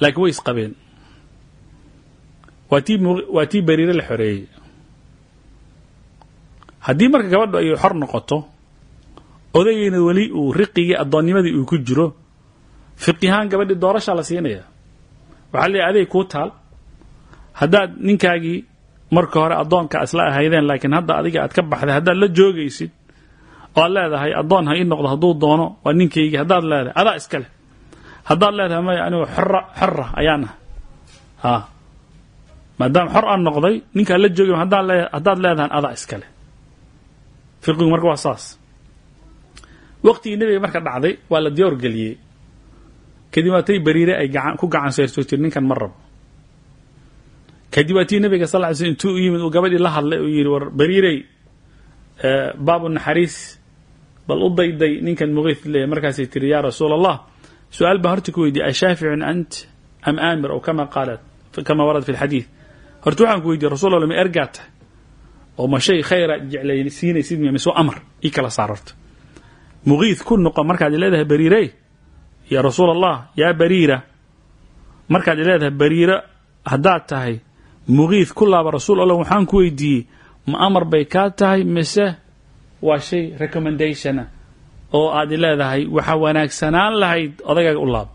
laakiin way isqabeen. Waa tii bariire la xoreeyey. Haddii marka gabadhu ay xor noqoto odaygeena weli uu riqigii addoonnimadii uu ku jiro fiqihaan gabadhii doorashaa la siinaya waxaa leeyahy aday kuu taal haddaad ninkaagii marka hore addoonka isla ahaydeen laakiin hadda adiga aad ka baxday haddaad la joogaysid oo aad leedahay addoon ha ii noqdo hadduu doono waa ninkaygii haddaad leedahay adaa iska leh haddaad leedahay maya anigu xora xora ayaan ah maadaama xor aan noqday ninkaan la joogay haddaad lee haddaad leedahan adaa iska leh fiqigu marka waa saas waqtigii nebiga marka dhacday waa la diyaar geliyey kadib waa tay bariire ay ku gacan seerto tir ninkan ma rabo. Nabiga sal ly slm intuu yimid uu gabadhii la hadlay uu yidhi war bariirey baabu naxariis bal u dayday ninkan muqiith leeyahy markaasay tiri yaa rasuul allah su'aal baa horta ant am aamir? Ow kama qaalat kama warad fi lxadiid horta waxaan ku weydiye ma ergaa oo ma shay khayra jeclaysiinaysid miya mise amar ii kala saar horta. Muqiith ku markaad leedahay bariirey yaa rasuul allah yaa bariira. Markaad leedahay bariira haddaad tahay muqiith ku laaba rasuul allah waxaan ku weydiiyey. Ma amar bay kaa tahay mise waa shay recommendationa oo aad leedahay waxaa wanaagsanaan lahayd odagaaga u laabo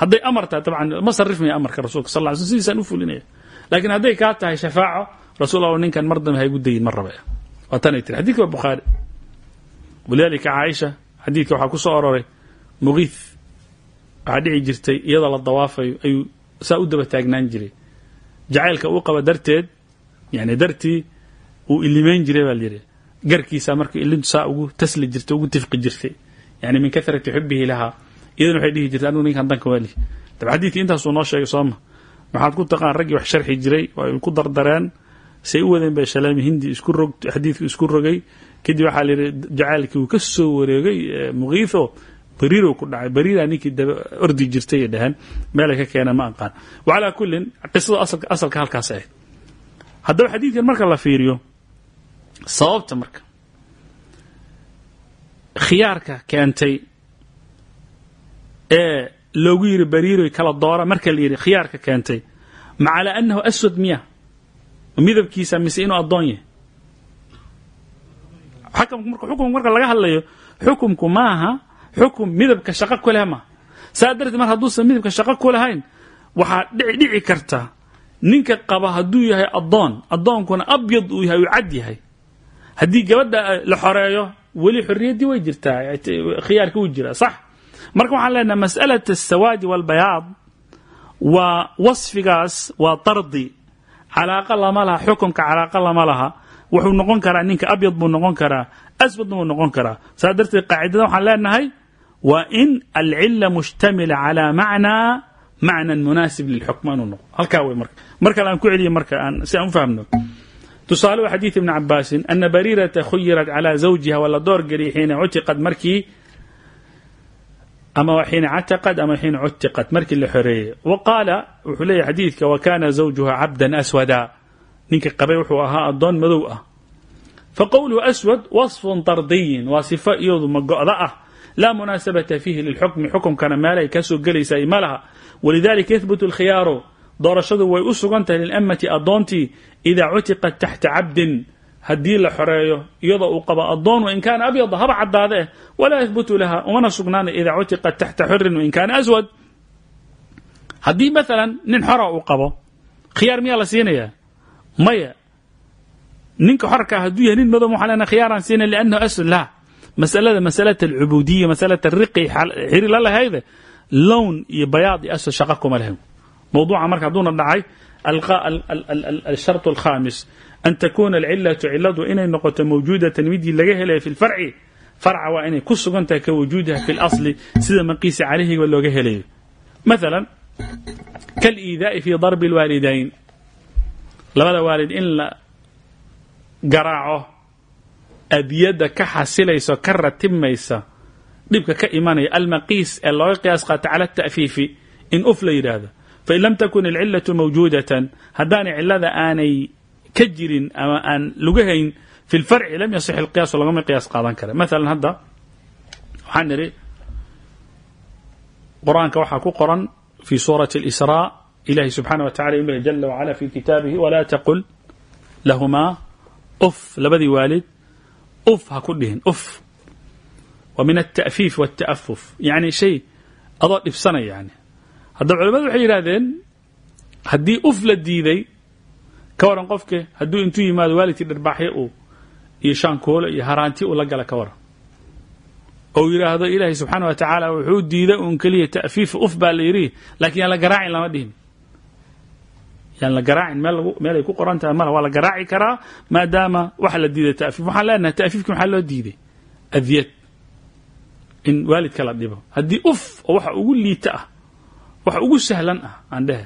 hadday amar tahay dabcan ma sarrifmaya amarka rasulka sal ly sl u fulinaya. Laakiin hadday kaa tahay shafaaco rasul allah ninkan mar dambe ha igu dayin mar rabe waa tanay tiri. Xadidka waa bukhaari walidaalika caaisha xadiidka waxaa ku soo aroray muqiith waxaa dhici jirtay iyadoo la dawaafayo ayuu saa u daba taagnaan jiray. Jacaylka uu qaba darteed yani dartii uu ilimayn jiray baa layidhi garkiisa marka ilintu saa ugu tasli jirtay ugu tifqi jirtay. Yani min kahrati xubihi lahaa. Iyadana waxay dhihi jirtay anigu ninkan danka waali. Dab xadiidkii intaasuu noo sheegay sooma. Maxaad ku taqaan raggii wax sharxi jiray oo ay ku dardareen say u wadeen bay shalaami hindi isku rog xadiidku isku rogay. Kadib waxaa la yidhi jacaylkii uu ka soo wareegay muqiitho bariirow ku dhacay bariiraa ninkii daba ordi jirtay ay dhaheen meelay ka keeneen ma aqaan. Wacalaa kullin qisada asalka halkaas ahayd. Haddaba xadiidkan marka la fiiriyo sababta marka khiyaarka keentay ee loogu yidhi bariiroy kala doora marka la yidhi khiyaarka keentay ma calaa annahu aswad miya? Midabkiisa mise inuu addoon yahay? Xakamku marka xukumka marka laga hadlayo xukumku maaha xukum midabka shaqo ku leh maaha saa darteed mar hadduusan midabka shaqo ku lahayn waxaa dhici dhici karta. Ninka qaba hadduu yahay addoon addoonkuna abyad uu yahay uu cad yahay. Haddii gabadha la xoreeyo weli xorriyaddii way jirtaa khiyaarka wuu jiraa sax. Marka waxaan leenahay mas'alat asawaadi walbayaad waa wasfigaas waa tardi calaaqa lama laha xukumka calaaqa lama laha. Wuxuu noqon karaa ninka abyad buu noqon karaa aswadna wuu noqon karaa. Saa darteed qaacidada waxaan leenahay alcila mushtamila calaa macnaa macnan munaasib lilxukm inuu noqo halkaa wey marka mar kale aan ku celiyo marka aan si aan u fahmno tusaale waa xadiid ibni cabaasin ana bariirata khuyirat calaa zawjiha waa la door geliyay xiina cutiqad markii ama xiina cataqad ama xiina cutiqad markii la xoreeyey wa qaala wuxuu leeyahy xadiidka wa kana zawjuha cabdan aswada ninka qabay wuxuu ahaa addoon madow ah fa qowluhu aswad wasfun tardiyin waa sifo iyadu mago'da ah laa munaasabata fiihi lilxukmi xukumkana meelay ka soo gelaysa ma laha walidalika yahbutu alkhiyaaru doorashadu way u sugan tahay lilamati addoontii idaa cutiqat taxta cabdin haddii la xoreeyo iyadoo uu qabo addoon wain kaana abyada haba caddaade eh walaa yahbutu laha umana sugnaana idaa cutiqat taxta xurin wain kaana aswad haddii maalan nin xora uu qabo khiyaar miyaa la siinayaa maya ninka xorkaa hadduu yahay nin madow waxaan leenahay khiyaaraan siinay liannahu aswad lah masalada masalata alcubuudiya masalata riqi xiri la lahayde lown iyo bayaad iyo aswad shaqa kuma lahayn mawduuca marka hadduuna dhacay alsharط alkhamis an takuna alcilatu ciladu inay noqoto mawjuudatan midii laga helaya fi lfarci farca waa inay ku sugan tahay ka wujuudiha fi اlasli sida maqiisa calayhiga looga helayo maala kaliidaa'i fi darbi اlwaalidayn labada waalid in la garaaco adiyadda ka xasilayso ka ratibmaysa dhibka ka imanaya almaqiis ee looga qiyaas qaato cala atafiifi in uf la yidhaahdo fain lam takun alcilatu mawjuudatan haddaanay cilada aanay ka jirin ama aan lugahayn fi lfarci lam yasix ilqiyaasu lagama qiyaas qaadan kara maalan hadda waxaan nidhi qur'aanka waxaa ku qoran fi suurati اlisraa ilahi subxaana wa tacala inuu jala wacala fi kitaabihi walaa taqul lahumaa. Uf labadii waalid uf ha ku dhihin uf wa min alta'fiif wاlta'afuf yani shay adoo dhibsanaya yani haddaba culamadu waxay yidhahdeen haddii uf la diiday ka waran qofke hadduu intuu yimaado waalidkii dharbaaxyo uu iyo shaankoolo iyo haraanti uu la gala ka waran ou yidhaahdo ilaahay subxaana wa tacaala wuxuu diiday uun keliya ta'fiif uf baa la yidhi laakiin yaan la garaacin lama dhihin yaan la garaacin meel meelay ku qoran tahay mala waa la garaaci karaa maadaama waxa la diiday ta'fiif. Waxaan leenahay ta'fiifki maxaa loo diiday? Adyad. In waalidka la dhibo. Haddii uf oo waxa ugu liita ah waxa ugu sahlan ah aan dhehe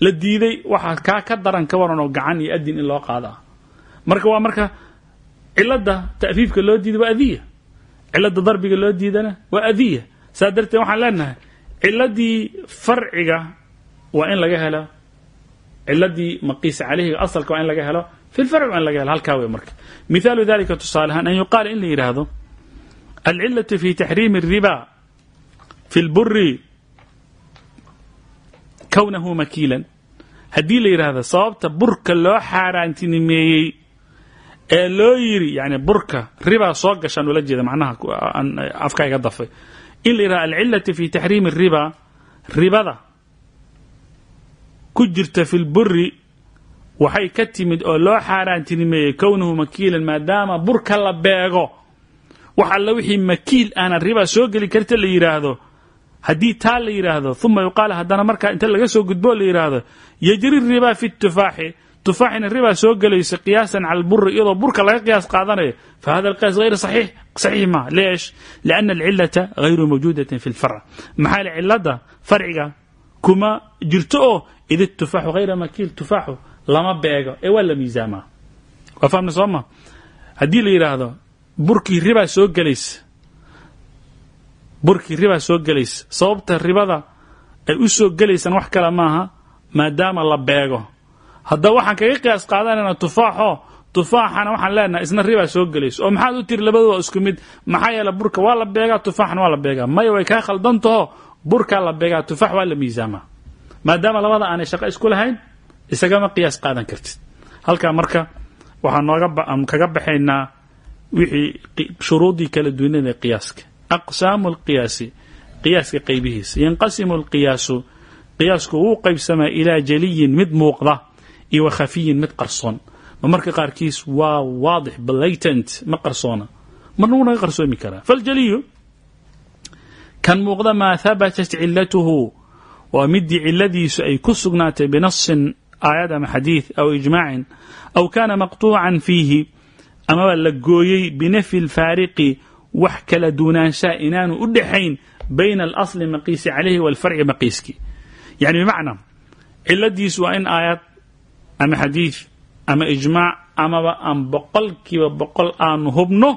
la diiday waxaa kaa ka daran ka waran oo gacan iyo adin in loo qaado marka waa marka cilada ta'fiifka loo diiday waa adiya cilada darbiga loo diidana waa adiya saa darteed waxaan leenahay ciladii farciga waa in laga helo ciladii maqiisa caleyhiga asalka waa in laga helo fi lfarci waa in laga helo halkaa wey marka mithaalu dalika tusaalehaan an yuqaala in la yidhaahdo alcilatu fi taxriimi الriba fi lburi kownahu makiilan haddii la yidhaahdo sababta burka loo xaaraantinimeeyey ee loo yiri yani burka ribaa soo gashaan ula jeeda macnaha afka iga dafay in la yidhahdo alcilatu fi taxriimi الriba ribada ku jirta fi lburi waxay ka timid oo loo xaaraantinimeeyey kownahu makiilan maadaama burka la beego. Wax alla wixii makiil aana riba soo geli karta la yidhaahdo haddii taa la yidhaahdo uma yuqaal haddana markaa inta laga soo gudbo la yidhaahdo yajri riba fi tufaaxi. Tufaaxina ribaa soo gelaysa qiyaasan cala alburi iyadoo burka laga qiyaas qaadanayo. Fa hada alqiyaas hayr saxiix saxiix ma. Leesh liana alcilata hayru mawjuudatin fi lfarc maxaa cilada farciga kuma jirto oo id tufaaxu hayra makiil tufaaxu lama beego ee waa la miisaamaa waa fahmna soo ma haddii la yidhaahdo burkii ribaa soo gelaysa burkii ribaa soo gelaysa sababta ribada ay u soo gelaysaan wax kale maaha maadaama la beego haddaba waxaan kaga qiyaas qaadanayna tufaaxo tufaaxana waxaan leenahay isna ribaa soo gelaysa oo maxaad u tiri labadua isku mid maxaa yeele burka waa la beegaa tufaaxna waa la beegaa maya way kaa khaldantaho burkaa la beegaa tufaax waa la miisaamaa maadaama labada aanay shaqo isku lahayn isagama qiyaas qaadan kartid. Halkaa marka waxaan kaga baxaynaa wixii shuruudii kala duwanada qiyaaska. Aqsaamu lqiyaasi qiyaaska qaybihiisa yanqasimu alqiyaasu qiyaasku wuu qaybsamaa ilaa jaliyin mid muuqda iyo wa khafiyin mid qarsoon. Ma marka qaarkiis waa waadix blatant ma qarsoona. Marna wuu naga qarsoomi karaa. Faljaliyu kan muuqda maa habatat cilatuhu waa midii ciladiisu ay ku sugnaatay binasin aayad ama xadiid aw ijmaacin aw kaana maqtuucan fiihi amaba la gooyey binafyi lfaariqi wax kala duunaanshaha inaanu u dhaxayn bayna alasli maqiisi calayhi walfarci maqiiski. Yani bimacnaa ciladiisu waa in aayad ama xadiid ama ijmaac amaba aan boqolkiiba boqol aanu hubno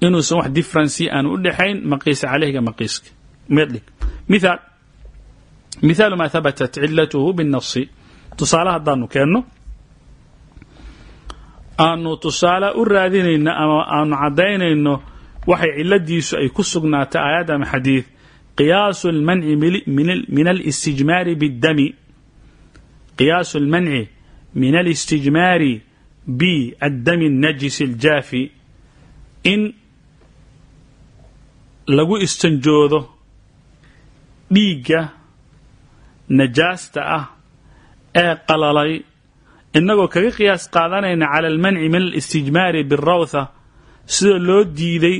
inuusan wax differency aanu u dhaxayn maqiisa caleyhiga maqiiska meedhig miaal mihaalu maa habatat cilatuhu binafsi. Tusaale haddaanu keenno. Aanu tusaale u raadinayno ama aanu caddaynayno waxay ciladiisu ay ku sugnaatay aayad ama xadiid. Qiyaasu lmanci min alistijmaari biddami. Qiyaasu lmanci min alistijmaari biaddami najisi aljaafi. In lagu istanjoodo dhiigga najaasta ah ee qalalay innagoo kaga qiyaas qaadanayna cala almanci min alistijmaari biاrawtha sida loo diiday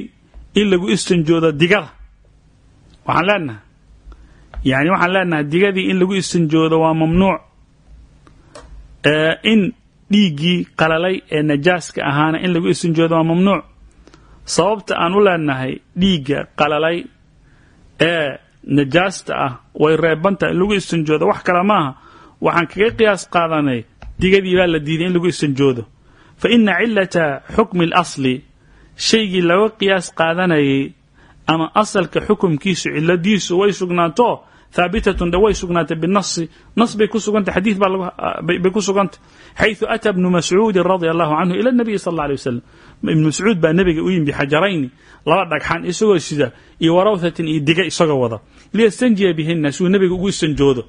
in lagu istanjoodo digada. Waxaan leenahay yani waxaan leenahay digadii in lagu istanjoodo waa mamnuuc in dhiiggii qalalay ee najaaska ahaana in lagu istanjoodo waa mamnuuc. Sababta aan u leenahay dhiigga qalalay ee najaasta ah way reebantaha in lagu istanjoodo wax kale maaha. Waxaan kaga qiyaas qaadanay digadii baa la diiday in lagu istanjoodo fa ina cilata xukmi اlasli shaygii laga qiyaas qaadanayay ama asalka xukumkiisu ciladiisu way sugnaato haabitatun dhe way sugnaatay binasi nas bay ku sugantay xadiid bay ku sugantay xayثu ata bnu mascuudin radia allahu canhu ila nabiyi sal اla alيه wasalam ibnu mascuud baa nebiga u yimi bixajarayni laba dhagxan isagoo sida iyo warawthatin iyo diga isagoo wada liyastanjiya bihina siuu nebiga ugu istanjoodo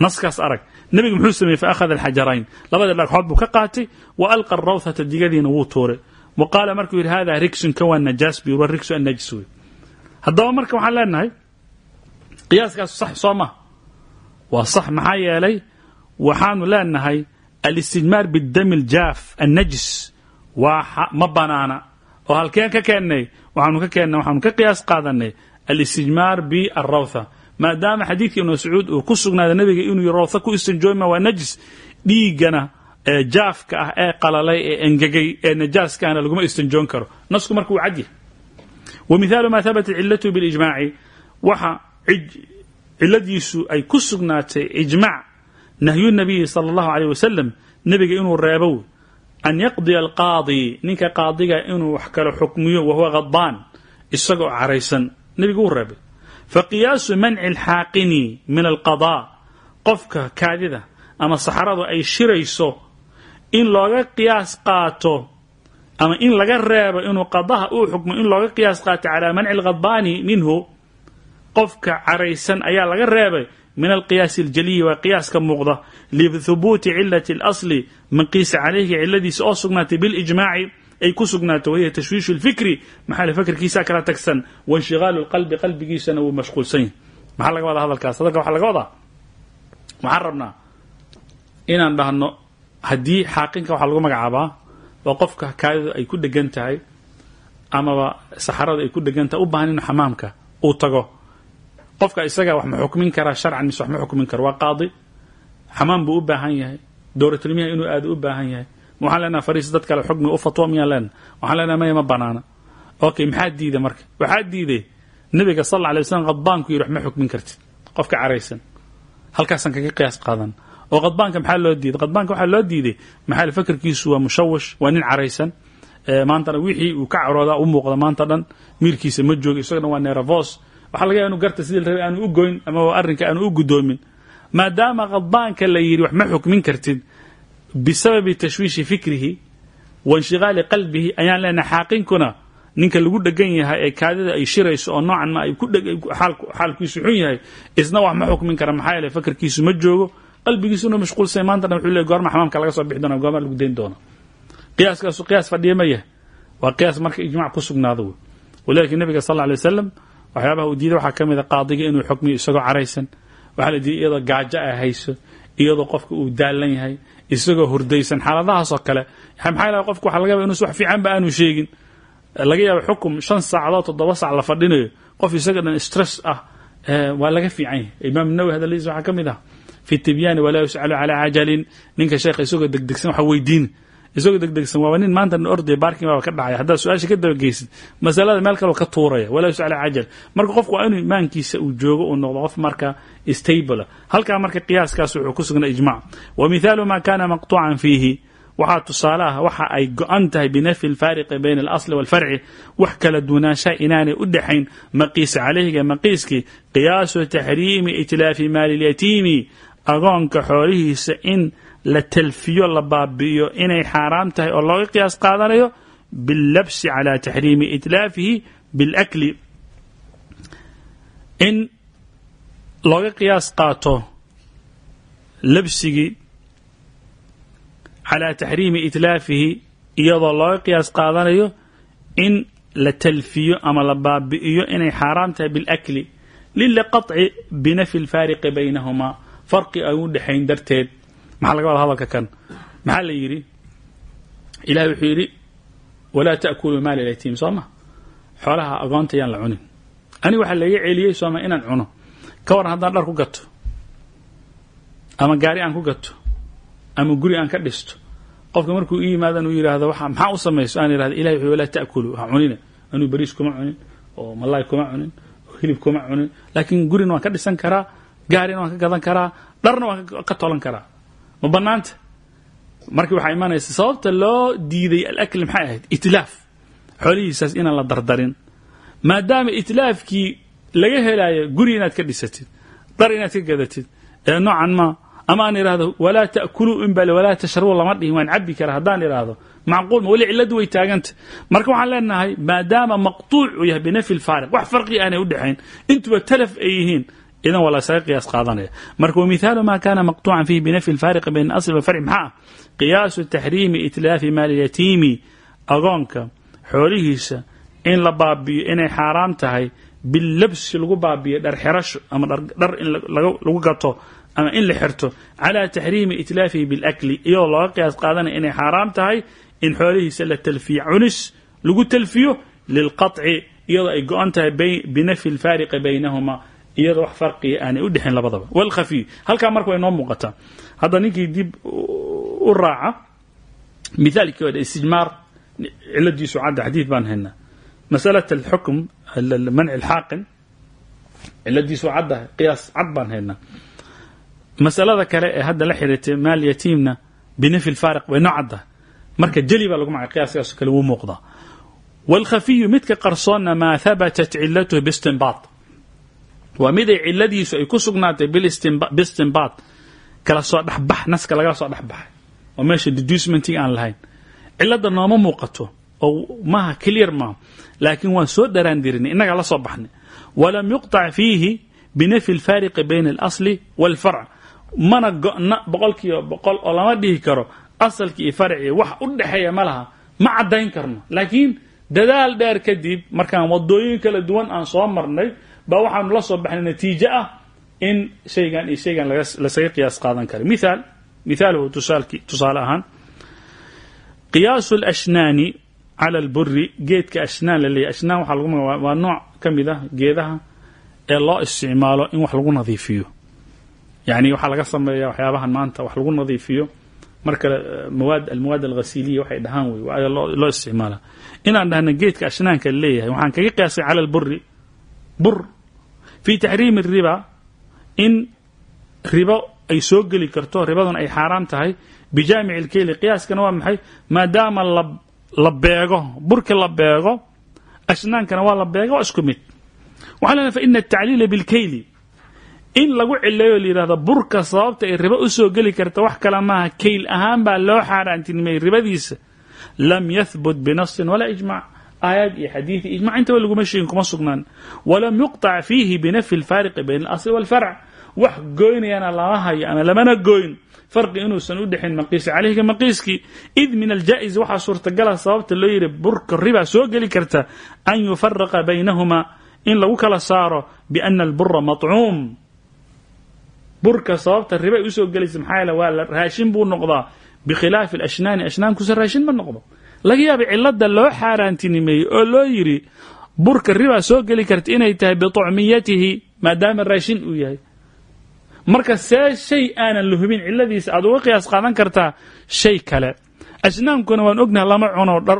naskaas arag nebiga muxuu sameeyey fa akhada alxajarayn labadii dhagxood buu ka qaatay wa alqa arawthata digadiina wuu tuuray wa qaala markuu yidhi hada rigsun kan waa najaas bi wa rigsu annajis wey haddaba marka waxaan leenahay qiyaaskaas sax soo ma. Waa sax maxaa yeelay waxaanu leenahay alistijmaar bidami aljaaf annajis. Waa ma banaana. Oo halkeen ka keennay waxaanu ka keennay waxaanu ka qiyaas qaadanay alistijmaar bialrawtha maadaama xadiidka ibnu mascuud uu ku sugnaada nabiga inuu rawtha ku istanjooyma waa najis. Dhiiggana ee jaafka ah ee qalalay ee engegay ee najaaskaana laguma istanjoon karo. Nasku marka wuu cadyahay wa mithaalu maa habata cilatu bilijmaaci. Waxa ciladiisu ay ku sugnaatay ijmac nahyu nabiyi sala allahu aleyh wasalam nebiga inuu reebo an yaqdiya alqaadi ninka qaadiga inuu wax kala xukmiyo wahuwa khadbaan isagoo caraysan nebigu u reebay. Fa qiyaasu manci alxaaqini min alqadaa qofka kaadida ama saxaradu ay shirayso in looga qiyaas qaato ama in laga reebo inuu qadaha uu xukmo in looga qiyaas qaato calaa manci alkhadbaani minhu qofka caraysan ayaa laga reebay min alqiyaasi aljaliyi waa qiyaaska muuqda lihubuuti cilati اlasli manqiisa calayhi ciladiisa oo sugnaatay bilijmaaci ay ku sugnaato wahiya tashwiishu lfikri maxaa fakrkiisaa kala tagsan? Wainshigaalu lqalbi qalbigiisana wuu mashquulsan yahay. Maxaa laga wadaa hadalkaas? Hadalka waxaa laga wadaa waxaan rabnaa inaan dhahno haddii xaaqinka waxaa lagu magacaabaa waa qofka kaadida ay ku dhegan tahay amaba saxarada ay ku dhegan tahay u baahan inuu xamaamka uu tago qofka isaga wax ma xukmin karaa sharcan mise wax ma xukmin karo waa qaadi. Xamaam buu u baahan yahay. Dowlatulmiha inuu aado u baahan yahay. Waxaan leenaha fariis dad kale xukmi u fatwo miyaan leenaha waxaan leenaha maya ma banaana. Okay maxaa diiday marka? Waxaa diiday nabiga sal alla alay waslam khadbaanku yidhi wax ma xukmin kartid qofka caraysan. Halkaasaan kaga qiyaas qaadan. Oo khadbaanka maxaa loo diiday? Khadbaanka waxaa loo diiday maxaa fakarkiisu waa mushawish waa nin caraysan. Maantana wixii uu ka caroodaa u muuqda maanta dhan miirkiisa ma joogo isagana waa neravos waxaa laga yaha inu garta sidii la aanu u goyn ama arrinka aanu u guddoomin. Maadaama khadbaanka la yidhi wax ma xukmin kartid bisababi tashwiishi fikrihi wa qalbihi ayaan leenahay xaaqinkuna ninka lagu dhegan yahay ee kaadida ay shirayso oo noocan ma ay xaalkiisu xun yahay isna wax ma xukmin kara maxaa yeele fakarkiisu ma joogo qalbigiisuna mashquulsay maanta dhan wuxuu leey goorma xamaamka laga soo bixi doona goorma lagu dayn doona qiyaaskaasu qiyaas fadhiya ma yahay waa qiyaas marka ijmac ku sugnaado. Wey nabiga sal alla alay wasalam waxyaabaha uu diiday waxaa ka mid a qaadiga inuu xukmiyo isagoo caraysan. Waxaa la diiday iyadoo gaajo ay hayso iyadoo qofka uu daalan yahay isagoo hurdaysan. Xaaladahaasoo kale maxaa ilaha qofka waxa laga yaba inus wax fiicanba aanu sheegin? Laga yaaba xukum shan saacadood toddoba sac la fadhinayo. Qof isaga dhan stress ah waa laga fiican yahay. Imaam nawowi hadaladiisa waxaa ka mid ah fi tibyaani walaa yuscalu calaa cajalin ninka sheekha isagoo degdegsan waxa weydiin isagoo degdegsan waaba nin maanta ordaya baarkin baaba ka dhacaya haddaad su'aasha ka dabageysid masalada meel kaloo ka tuuraya walaa yuscal cajal marka qofku waa inuu imaankiisa uu joogo uu noqdo qof marka stable halkaa marka qiyaaskaas wuxuu ku sugnaa ijmac wa mithaalu ma kana maqtuucan fiihi. Waxaa tusaale ah waxa ay go-an tahay binafyi alfaariqi bayna alasli walfarci wax kala duwanaanshaha inaanay u dhexayn maqiisa calayhiga maqiiskii qiyaasu taxriimi itlaafi maali lyatiimi agoonka xoolihiisa in la talfiyo la baabi'iyo inay xaaraam tahay oo looga qiyaas qaadanayo billabsi cala taxriimi itlaafihi bilakli. In looga qiyaas qaato labsigii calaa taxriimi itlaafihi iyadoo looga qiyaas qaadanayo in la talfiyo ama la baabi'iyo inay xaaraam tahay bilakli lilaqaطci binafyi alfaariqi baynahumaa. Farqi ay u dhexayn darteed maxaa laga wada hadalka kan? Maxaa la yidhi? Ilahay wuxuu yidhi walaa ta'kuluu maal ilaytiim soo ma xoolaha agoonta la cunin. Aniga waxaa laga celiyey sooma inaan cuno. Ka waran haddaan dhar ku gato ama gaari aan ku gato ama guri aan ka dhisto qofka markuu i yimaadan uu yidhaahdo waa maxaa u samayso? Aan yidhahdo ilahay wuxuu walaa ta'kuluu ha cunina anuu bariis kuma cunin oo malaay kuma cunin oo hilib kuma cunin. Laakiin gurina waan ka dhisan karaa gaarina waan ka gadan karaa dharna waan ka tolan karaa ma banaanta markii waxaa imanaysa sababta loo diiday alakli maxay ahayd? Itlaaf xoolihiisaas inaan la dardarin. Maadaama itlaafkii laga helayo guri inaad ka dhisatid dhar inaad ka gadatid ee noocan ma ama aan idhaahdo walaa ta'kuluu inbale walaa tashrabuu lama dhihin waan cabbi kara. Haddaan idhaahdo macquul ma weli cilladdu way taaganta. Marka waxaan leenahay maadaama maqtuuc uu yahay binafyi lfaariq wax farqi aanay u intuba talaf ay yihiin idan waa lasaga qiyaas qaadanaya marka wamithaalu ma kana maqtuucan fihi binafyi lfaariqi bayna asli walfarci maxaa qiyaasu taxriimi itlaafi maali yatiimi agoonka xoolihiisa in la baabiyo inay xaaraam tahay bilabsi lagu baabiyo dhar xirasho ama dhar in lagu gato ama in la xirto calaa taxriimi itlaafihi bilakli iyadoo looga qiyaas qaadanaya inay xaaraam tahay in xoolihiisa la talfiyo cunis lagu talfiyo lilqaطci iyadoo ay go-an tahay binafyi lfaariqi baynahuma iyadoo wax farqiga aanay u dhexin labadaba. Wlkhafiy halkaa marka way noo muuqataa hadda ninkii dib u raaca mithaalkii waa istijmaar ciladiisu cadda xadiid baan haynaa. Masalat alxukm manci alxaaqin ciladiisu caddahay qiyaas cad baan haynaa. Masalada kale ee hadda la xiriirtay maal yatiimna binafyi lfaariq way noo caddahay marka jeli baa lagu maca qiyaaskaasoo kale wuu muuqdaa wاlkhafiyu midka qarsoonna maa habatat cilatuhu bistinbaat waa miday ciladiisu ay ku sugnaatay bistimbaad kala soo dhexbax naska lagala soo dhexbaxay. Oo meesha deducementiga aan lahayn. Cilada nooma muuqato oo maaha clear maaha laakiin waan soo dharaandirinay innagaa la soo baxnay. Walam yuqtac fiihi binafi alfaariqi bayn alasli waalfarc mana go'na boqol kiiba boqol oo lama dhihi karo asalkii iyo farcii wax u dhaxeeya malaha ma caddayn karno. Laakiin dadaal dheer kadib markaan wadooyin kala duwan aan soo marnay baa waxaanu la soo baxnay natiijo ah in shaygan iyo shaygan lasaga qiyaas qaadan kara miaal mithaaluhu tusaale ahaan. Qiyaasu اlashnaani cala اlburi geedka ashnaan la leeyahy ashnaan waxaa lagu maga waa nooc ka mid ah geedaha ee loo isticmaalo in wax lagu nadiifiyo. Yani waxaa laga sameeya waxyaabahan maanta wax lagu nadiifiyo. Marka mawaad almawaad alghasiliya waxay dhahaan wey loo isticmaala. Inaan dhahna geedka ashnaanka leeyahay waxaan kaga qiyaasay cala alburi bur fii taxriimi riba in ribo ay soo geli karto ribaduna ay xaaraam tahay bijaamici lkeyli qiyaaskana waa maxay? Maadaama la beego burka la beego ashnaankana waa la beego waa isku mid. Waxaa lena fa ina atacliila bilkeyli in lagu cileeyo la burka sababta ay ribo soo geli karta wax kale maaha kayl ahaan baa loo xaaraantinimay ribadiisa. Lam yahbut binasin walaa ijmac aayaad iyo xadiid iyo ijmac intaba laguma sheegin kuma sugnaan walam yuqطac fiihi binafyi اlfaariqi bayna اlasl wاlfarc wax goynayana lama hayo ama lamana goyn farqi inuusan u dhexin maqiisi caleyhiga maqiiskii id min aljaa'is waxaa suurtagala sababta loo yidhi burka riba soo geli karta an yufaraqa baynahuma in lagu kala saaro biana albura maطcuum burka sababta riba ay usoo gelaysa maxaa yaele waa raashin buu noqdaa bikhilaafi alashnaani ashnaankusa raashin ma noqdo laga yaabay cilada loo xaaraantinimeeyey oo loo yidhi burka riba soo geli karta inay tahay biطucmiyatihi maadaama raashin uu yahay. Marka see shay aanan la hubin ciladiisa aad uga qiyaas qaadan kartaa shay kale. Ashnaankuna waan ognahay lama cuno dhar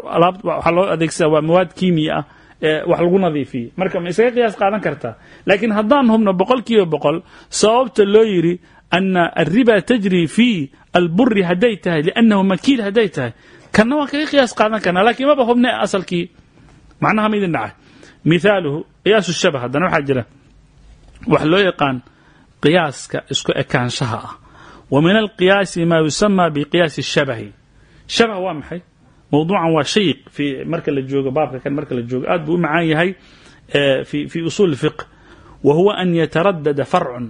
waxaa loo adeegsada waa mawaad kiimiya ah ee wax lagu nadiifiye marka ma isaga qiyaas qaadan kartaa? Laakiin haddaan hubno boqol kiiba boqol sababta loo yidhi ana alriba tajri fii alburi hadday tahay liannahu makiil hadday tahay kanna waan kaga qiyaas qaadan karnaa lakiin maba hubne asalkii macnaha ma idin dhacay mithaaluhu qiyaasu shabah haddana waxaa jira wax loo yaqaan qiyaaska isku ekaanshaha ah wa min alqiyaasi ma yusama biqiyaasi shabahi shabah waa maxay mawduucan waa shay fi marka la joogo baabka kan marka la joogo aad buu u macaan yahay fi usuul fiq wa huwa an yataradada farcun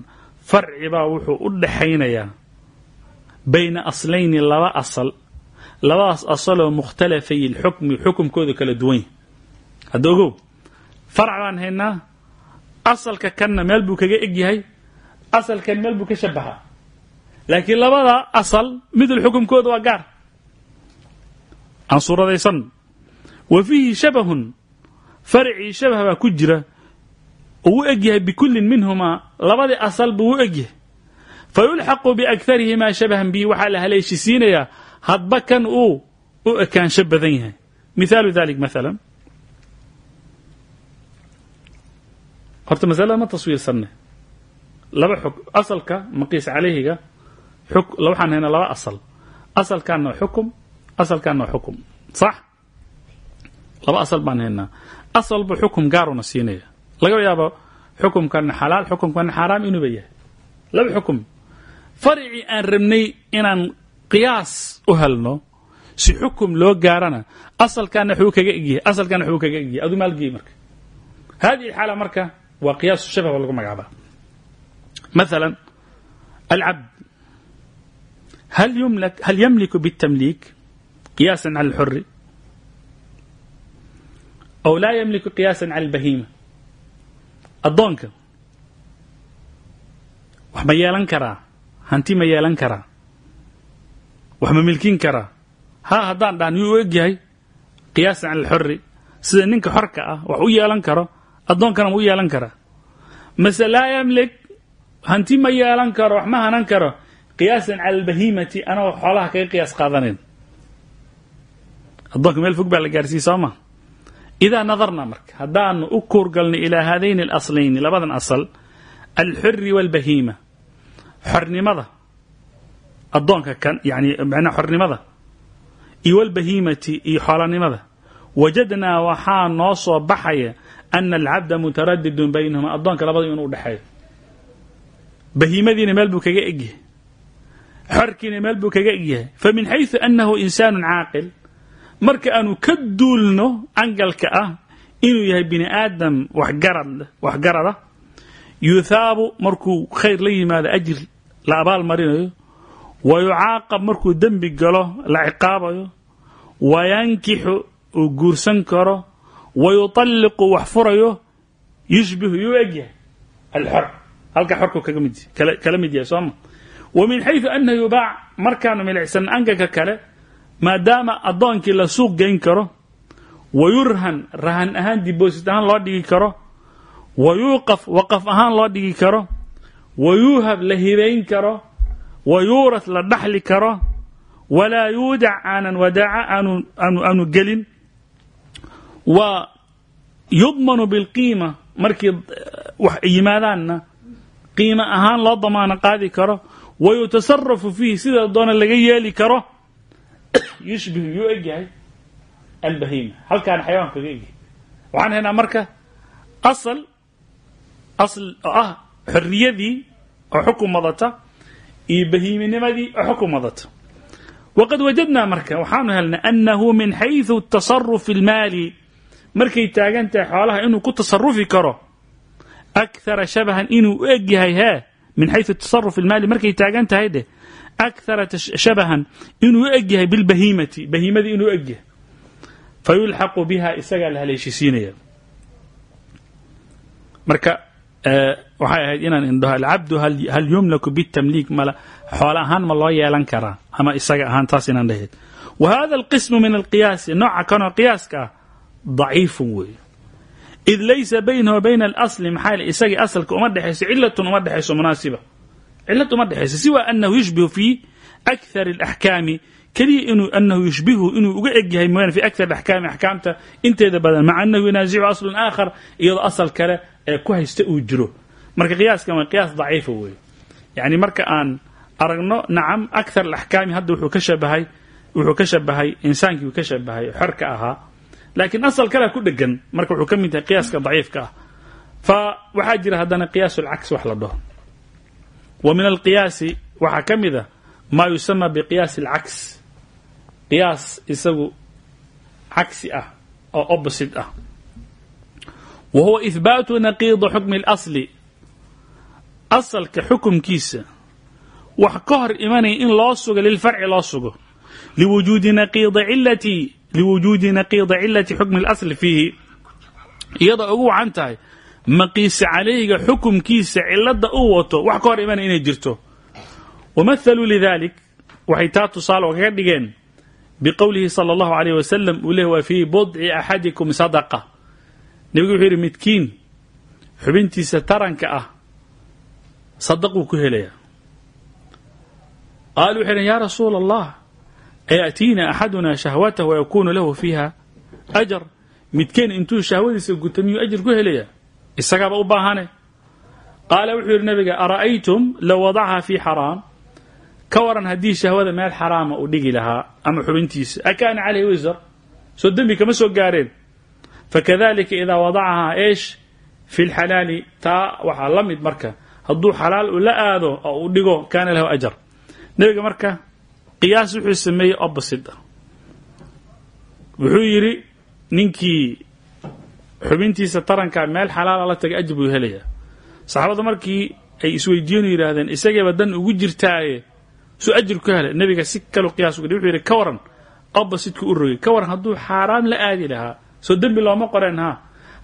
farci baa wuxuu u dhaxaynayaa bayna aslayni laba asal labadaas asaloo mukhtalafay lxukmi xukumkooda kala duwan. Yahy hadda ogow farc baan haynaa asalka kanna meel buu kaga eg yahay asalkan meel buu ka shabahaa laakiin labada asal midul xukumkooda waa gaar. Aan suuradaysan wa fiihi shabahun farcii shabah baa ku jira uu u eg yahay bikullin minhumaa labadii asal buu u eg yahay. Fa yulxaqu biakharihimaa shabahan bihi waxaa la haleeshisiinayaa hadba kan uu u ekaansho badan yahay. Mithaalu dalik maala horta masalada ma taswiirsanne laba xog asalka maqiis calayhiga waxaan haynaa laba asal. Asalkaana xukum asalkaana xukum. Sax? Laba asal baan haynaa. Asalba xukum gaaruna siinaya laga yaabo xukumkana xalaal xukumkana xaaraam inuuba yahay. Laba xukum. Farcii aan rabnay inaan qiyaas u helno si xukum loo gaarana asalkaana xuu kaga egyahay asalkaana xuu kaga egyahay adu maalgey marka hadihi xaala marka waa qiyaasu shabah ba lagu magacaabaa مثلا العبد هل يملك هل يملك بالتمليك قياسا على الحر أو لا يملك قياسا على البهيمة الضونك wax ma yeelan karaa hanti ma yeelan karaa Wax ma milkin karaa ha haddaan dhaan yuu u eg yahay. Qiyaasan cala alxori sida ninka xorka ah wax u yeelan karo addoonkana ma u yeelan karaa mase laa yamlik hanti ma yeelan karo wax ma hanan karo. Qiyaasan cala albahimati anagoo xoolaha kaga qiyaas qaadanayn addoonka meel fog baa la gaarsiiyey soo ma? Idaa nadarna marka haddaanu u kuurgalnay ilaa haadayni alaslayni labadan asal alxuri waalbahiima xornimada addoonka kan yani manaa xornimada iyo walbahiimati iyo xoolanimada. Wajadnaa waxaa noo soo baxaya ana alcabda mutaradidun baynahuma addoonka labada inuu udhexeeyo bahiimadiina meel buu kaga egyahay xorkiina meel buu kaga egyahay famin xayثu anahu insaanu caaqil. Marka aanu ka duulno angalka ah inuu yahay bini aadam waxgarada yuthaabu markuu khayr la yimaado ajir la abaal marinayo wa yucaaqab markuu dembi galo la ciqaabayo wa yankixu uu guursan karo wa yuطalliqu wax furayo yushbihu yuu eg yahay alxor halkaa xorku kala mid yahay sooma wa min xayثu anahu yubaac markaanu milicsan angalka kale maadaama addoonkii la suuq geyn karo wa yurhan rahan ahaan diboosit ahaan loo dhigi karo wa yuuqaf waqaf ahaan loo dhigi karo wa la hibayn karo wa yuurath la dhaxli karo walaa yuudac aanan wadaaca aanu gelin wa yudmanu bilqiima markii wax yimaadaanna qiimo ahaan loo damaano qaadi karo wa yutasarafu fiihi sida doona laga yeeli karo yushbihu yuu eg yahay albahima halkaana xayawaan kaga egyahay waxaan haynaa marka asal asl oo ah xorriyadii oo xukun wadata iyo bahiiminimadii waxo ku madato waqad wajadnaa marka waxaanu helnay anahu min xayu tasarufi اlmaali markay taagan xoolaha inuu ku tasarufi karo akthara shabahan inuu u eg yahay hee min xayu tasaruf اlmaali markay taagan tahay dheh akthara shabahan inuu u eg yahay bilbahiimati bahiimadii inuu u eg biha isagaa la haleeshisiinaya marka waxay ahayd inaan indhaho alcabdu hal yumlaku bitamliik mala xoola ahaan ma loo yeelan karaa ama isaga ahaan taas inaan dhahayd. Wa hada alqismu min alqiyaasi nooca kanoo qiyaaska ah daciifun weeye id laysa baynahu bayna alasli maxaa isagii asalka uma dhexayso cilatun uma dhexayso munaasiba. Cilad uma dhexayso siwa anahu yushbihu fi akthar alaxkaami keliya inuu anahu yushbihu inuu uga eg yahay mooyaane fi akthar alaxkaami axkaamta inteeda badan maca anahu yunaasicu aslun aakhar iyadoo asal kale ee ku haysta uu jiro. Marka qiyaaskan waa qiyaas daciifa weeye yacni marka aan aragno nacam akthar alaxkaami hadda wuxuu ka shabahay wuxuu ka shabahay insaankii uu ka shabahay xorka ahaa. Laakiin asal kalea ku dhegan marka wuxuu ka mid yahay qiyaaska daciifka ah. Fa waxaa jira haddana qiyaas alcaks wax la dhaho. Wa min alqiyaasi waxaa ka mid a maa yusama biqiyaasi alcaks qiyaas isagu cagsi ah oo opposite ah wa huwa ihbaatu naqiidi xukmi اlasli asalka xukumkiisa wax ka hor imanaya in loo sugo lilfarci loo sugo liwujuudi naqiidi cilati liwujuudi naqiidi cilati xukmi اlasli fiihi iyadoo ugu wacan tahay maqiise calayhiga xukumkiisa cilada uu wato wax ka hor imanaya inay jirto wamahaluu lidalik waxay taa tusaale oo kaga dhigeen biqowlihi salى اllahu alayh wasalam uu leh waa fii budci axadikum sadaqa nebigu wuxuu yidhi midkiin xubintiisa taranka ah sadaquu ku helaya qaalu wuxuu yidhi ya rasuula allah aya'tiina axaduna shahwatahu wayakunu lahu fiiha ajar midkeen intuu shahwadiisa guta miyuu ajir ku helaya isagaaba u baahane. Qaala wuxuu yidhi nabiga ara'aytum low wadacha fii xaraam? Ka waran haddii shahwada meel xaraama uu dhigi lahaa ama xubintiisa. Akaana calayhi wisr soo dembi kama soo gaareen fakadalika idaa wadacahaa eesh fi lxalaali taa waxaa la mid marka hadduu xalaal ula aado oo uu dhigo kaana lahu ajar nebiga marka qiyaas wuxuu sameeyey opposite ah wuxuu yidhi ninkii xubintiisa taranka meel xalaala la tagay ajir buu helayaa saxaabadda markii ay isweydiiyeen yidhaahdeen isageeba dan ugu jirtaaye suu ajir ku hela nebiga si kalu qiyaas uga wuxuu yidhi ka waran oppositeka u rogay ka waran hadduu xaaraam la aadi lahaa soo dembi looma qoreen ha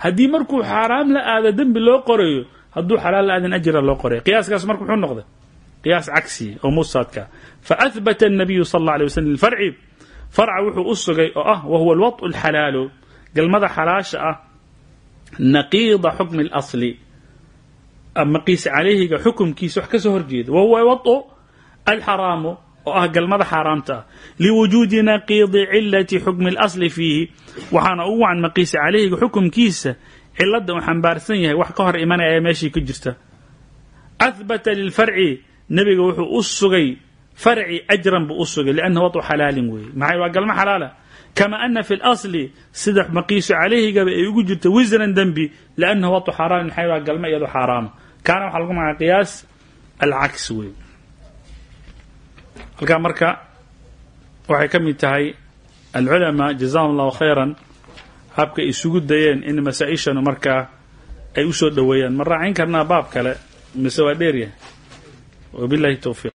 haddii markuu xaaraam la aado dembi loo qorayo hadduu xalaal la aadin ajira loo qoraya qiyaaskaas marka muxuu noqday qiyaas cagsi oo musaadka faahbata الnabiyu sal اlه alيه waslam lilfarci farca wuxuu u sugay oo ah wahuwa alwaطء اlxalaalu galmada xalaasha ah naqiida xukmi اlasli maqiis calayhiga xukumkiisa wax ka soo horjeeda wahuwa waطء alxaraamu oo ah galmada xaaraamta ah liwujuudi naqiidi cilati xukmi اlasli fiihi. Waxaana ugu wacan maqiisa calayhiga xukumkiisa cilada uu xambaarsan yahay wax ka hor imanaya meeshii ka jirta. Ahbata lilfarci nebiga wuxuu u sugay farci ajran buu u sugay liannahu wadu xalaalin weeye. Maxay waa galmo xalaala. Kama ana fi اlasli sida maqiisu calayhigaba ay ugu jirto wisran dembi liannahu wadu xaaraan maxay waa galmo iyado xaaraama kaana waxaa lagu magaca qiyaas alcaks wey halkaa marka waxay ka mid tahay alculamaa jazahum allahu khayran habkay isugu dayeen in masaa-ishanu markaa ay u soo dhoweeyaan. Ma raacin karnaa baab kale mise waa dheeryahay wabillahi towfiiq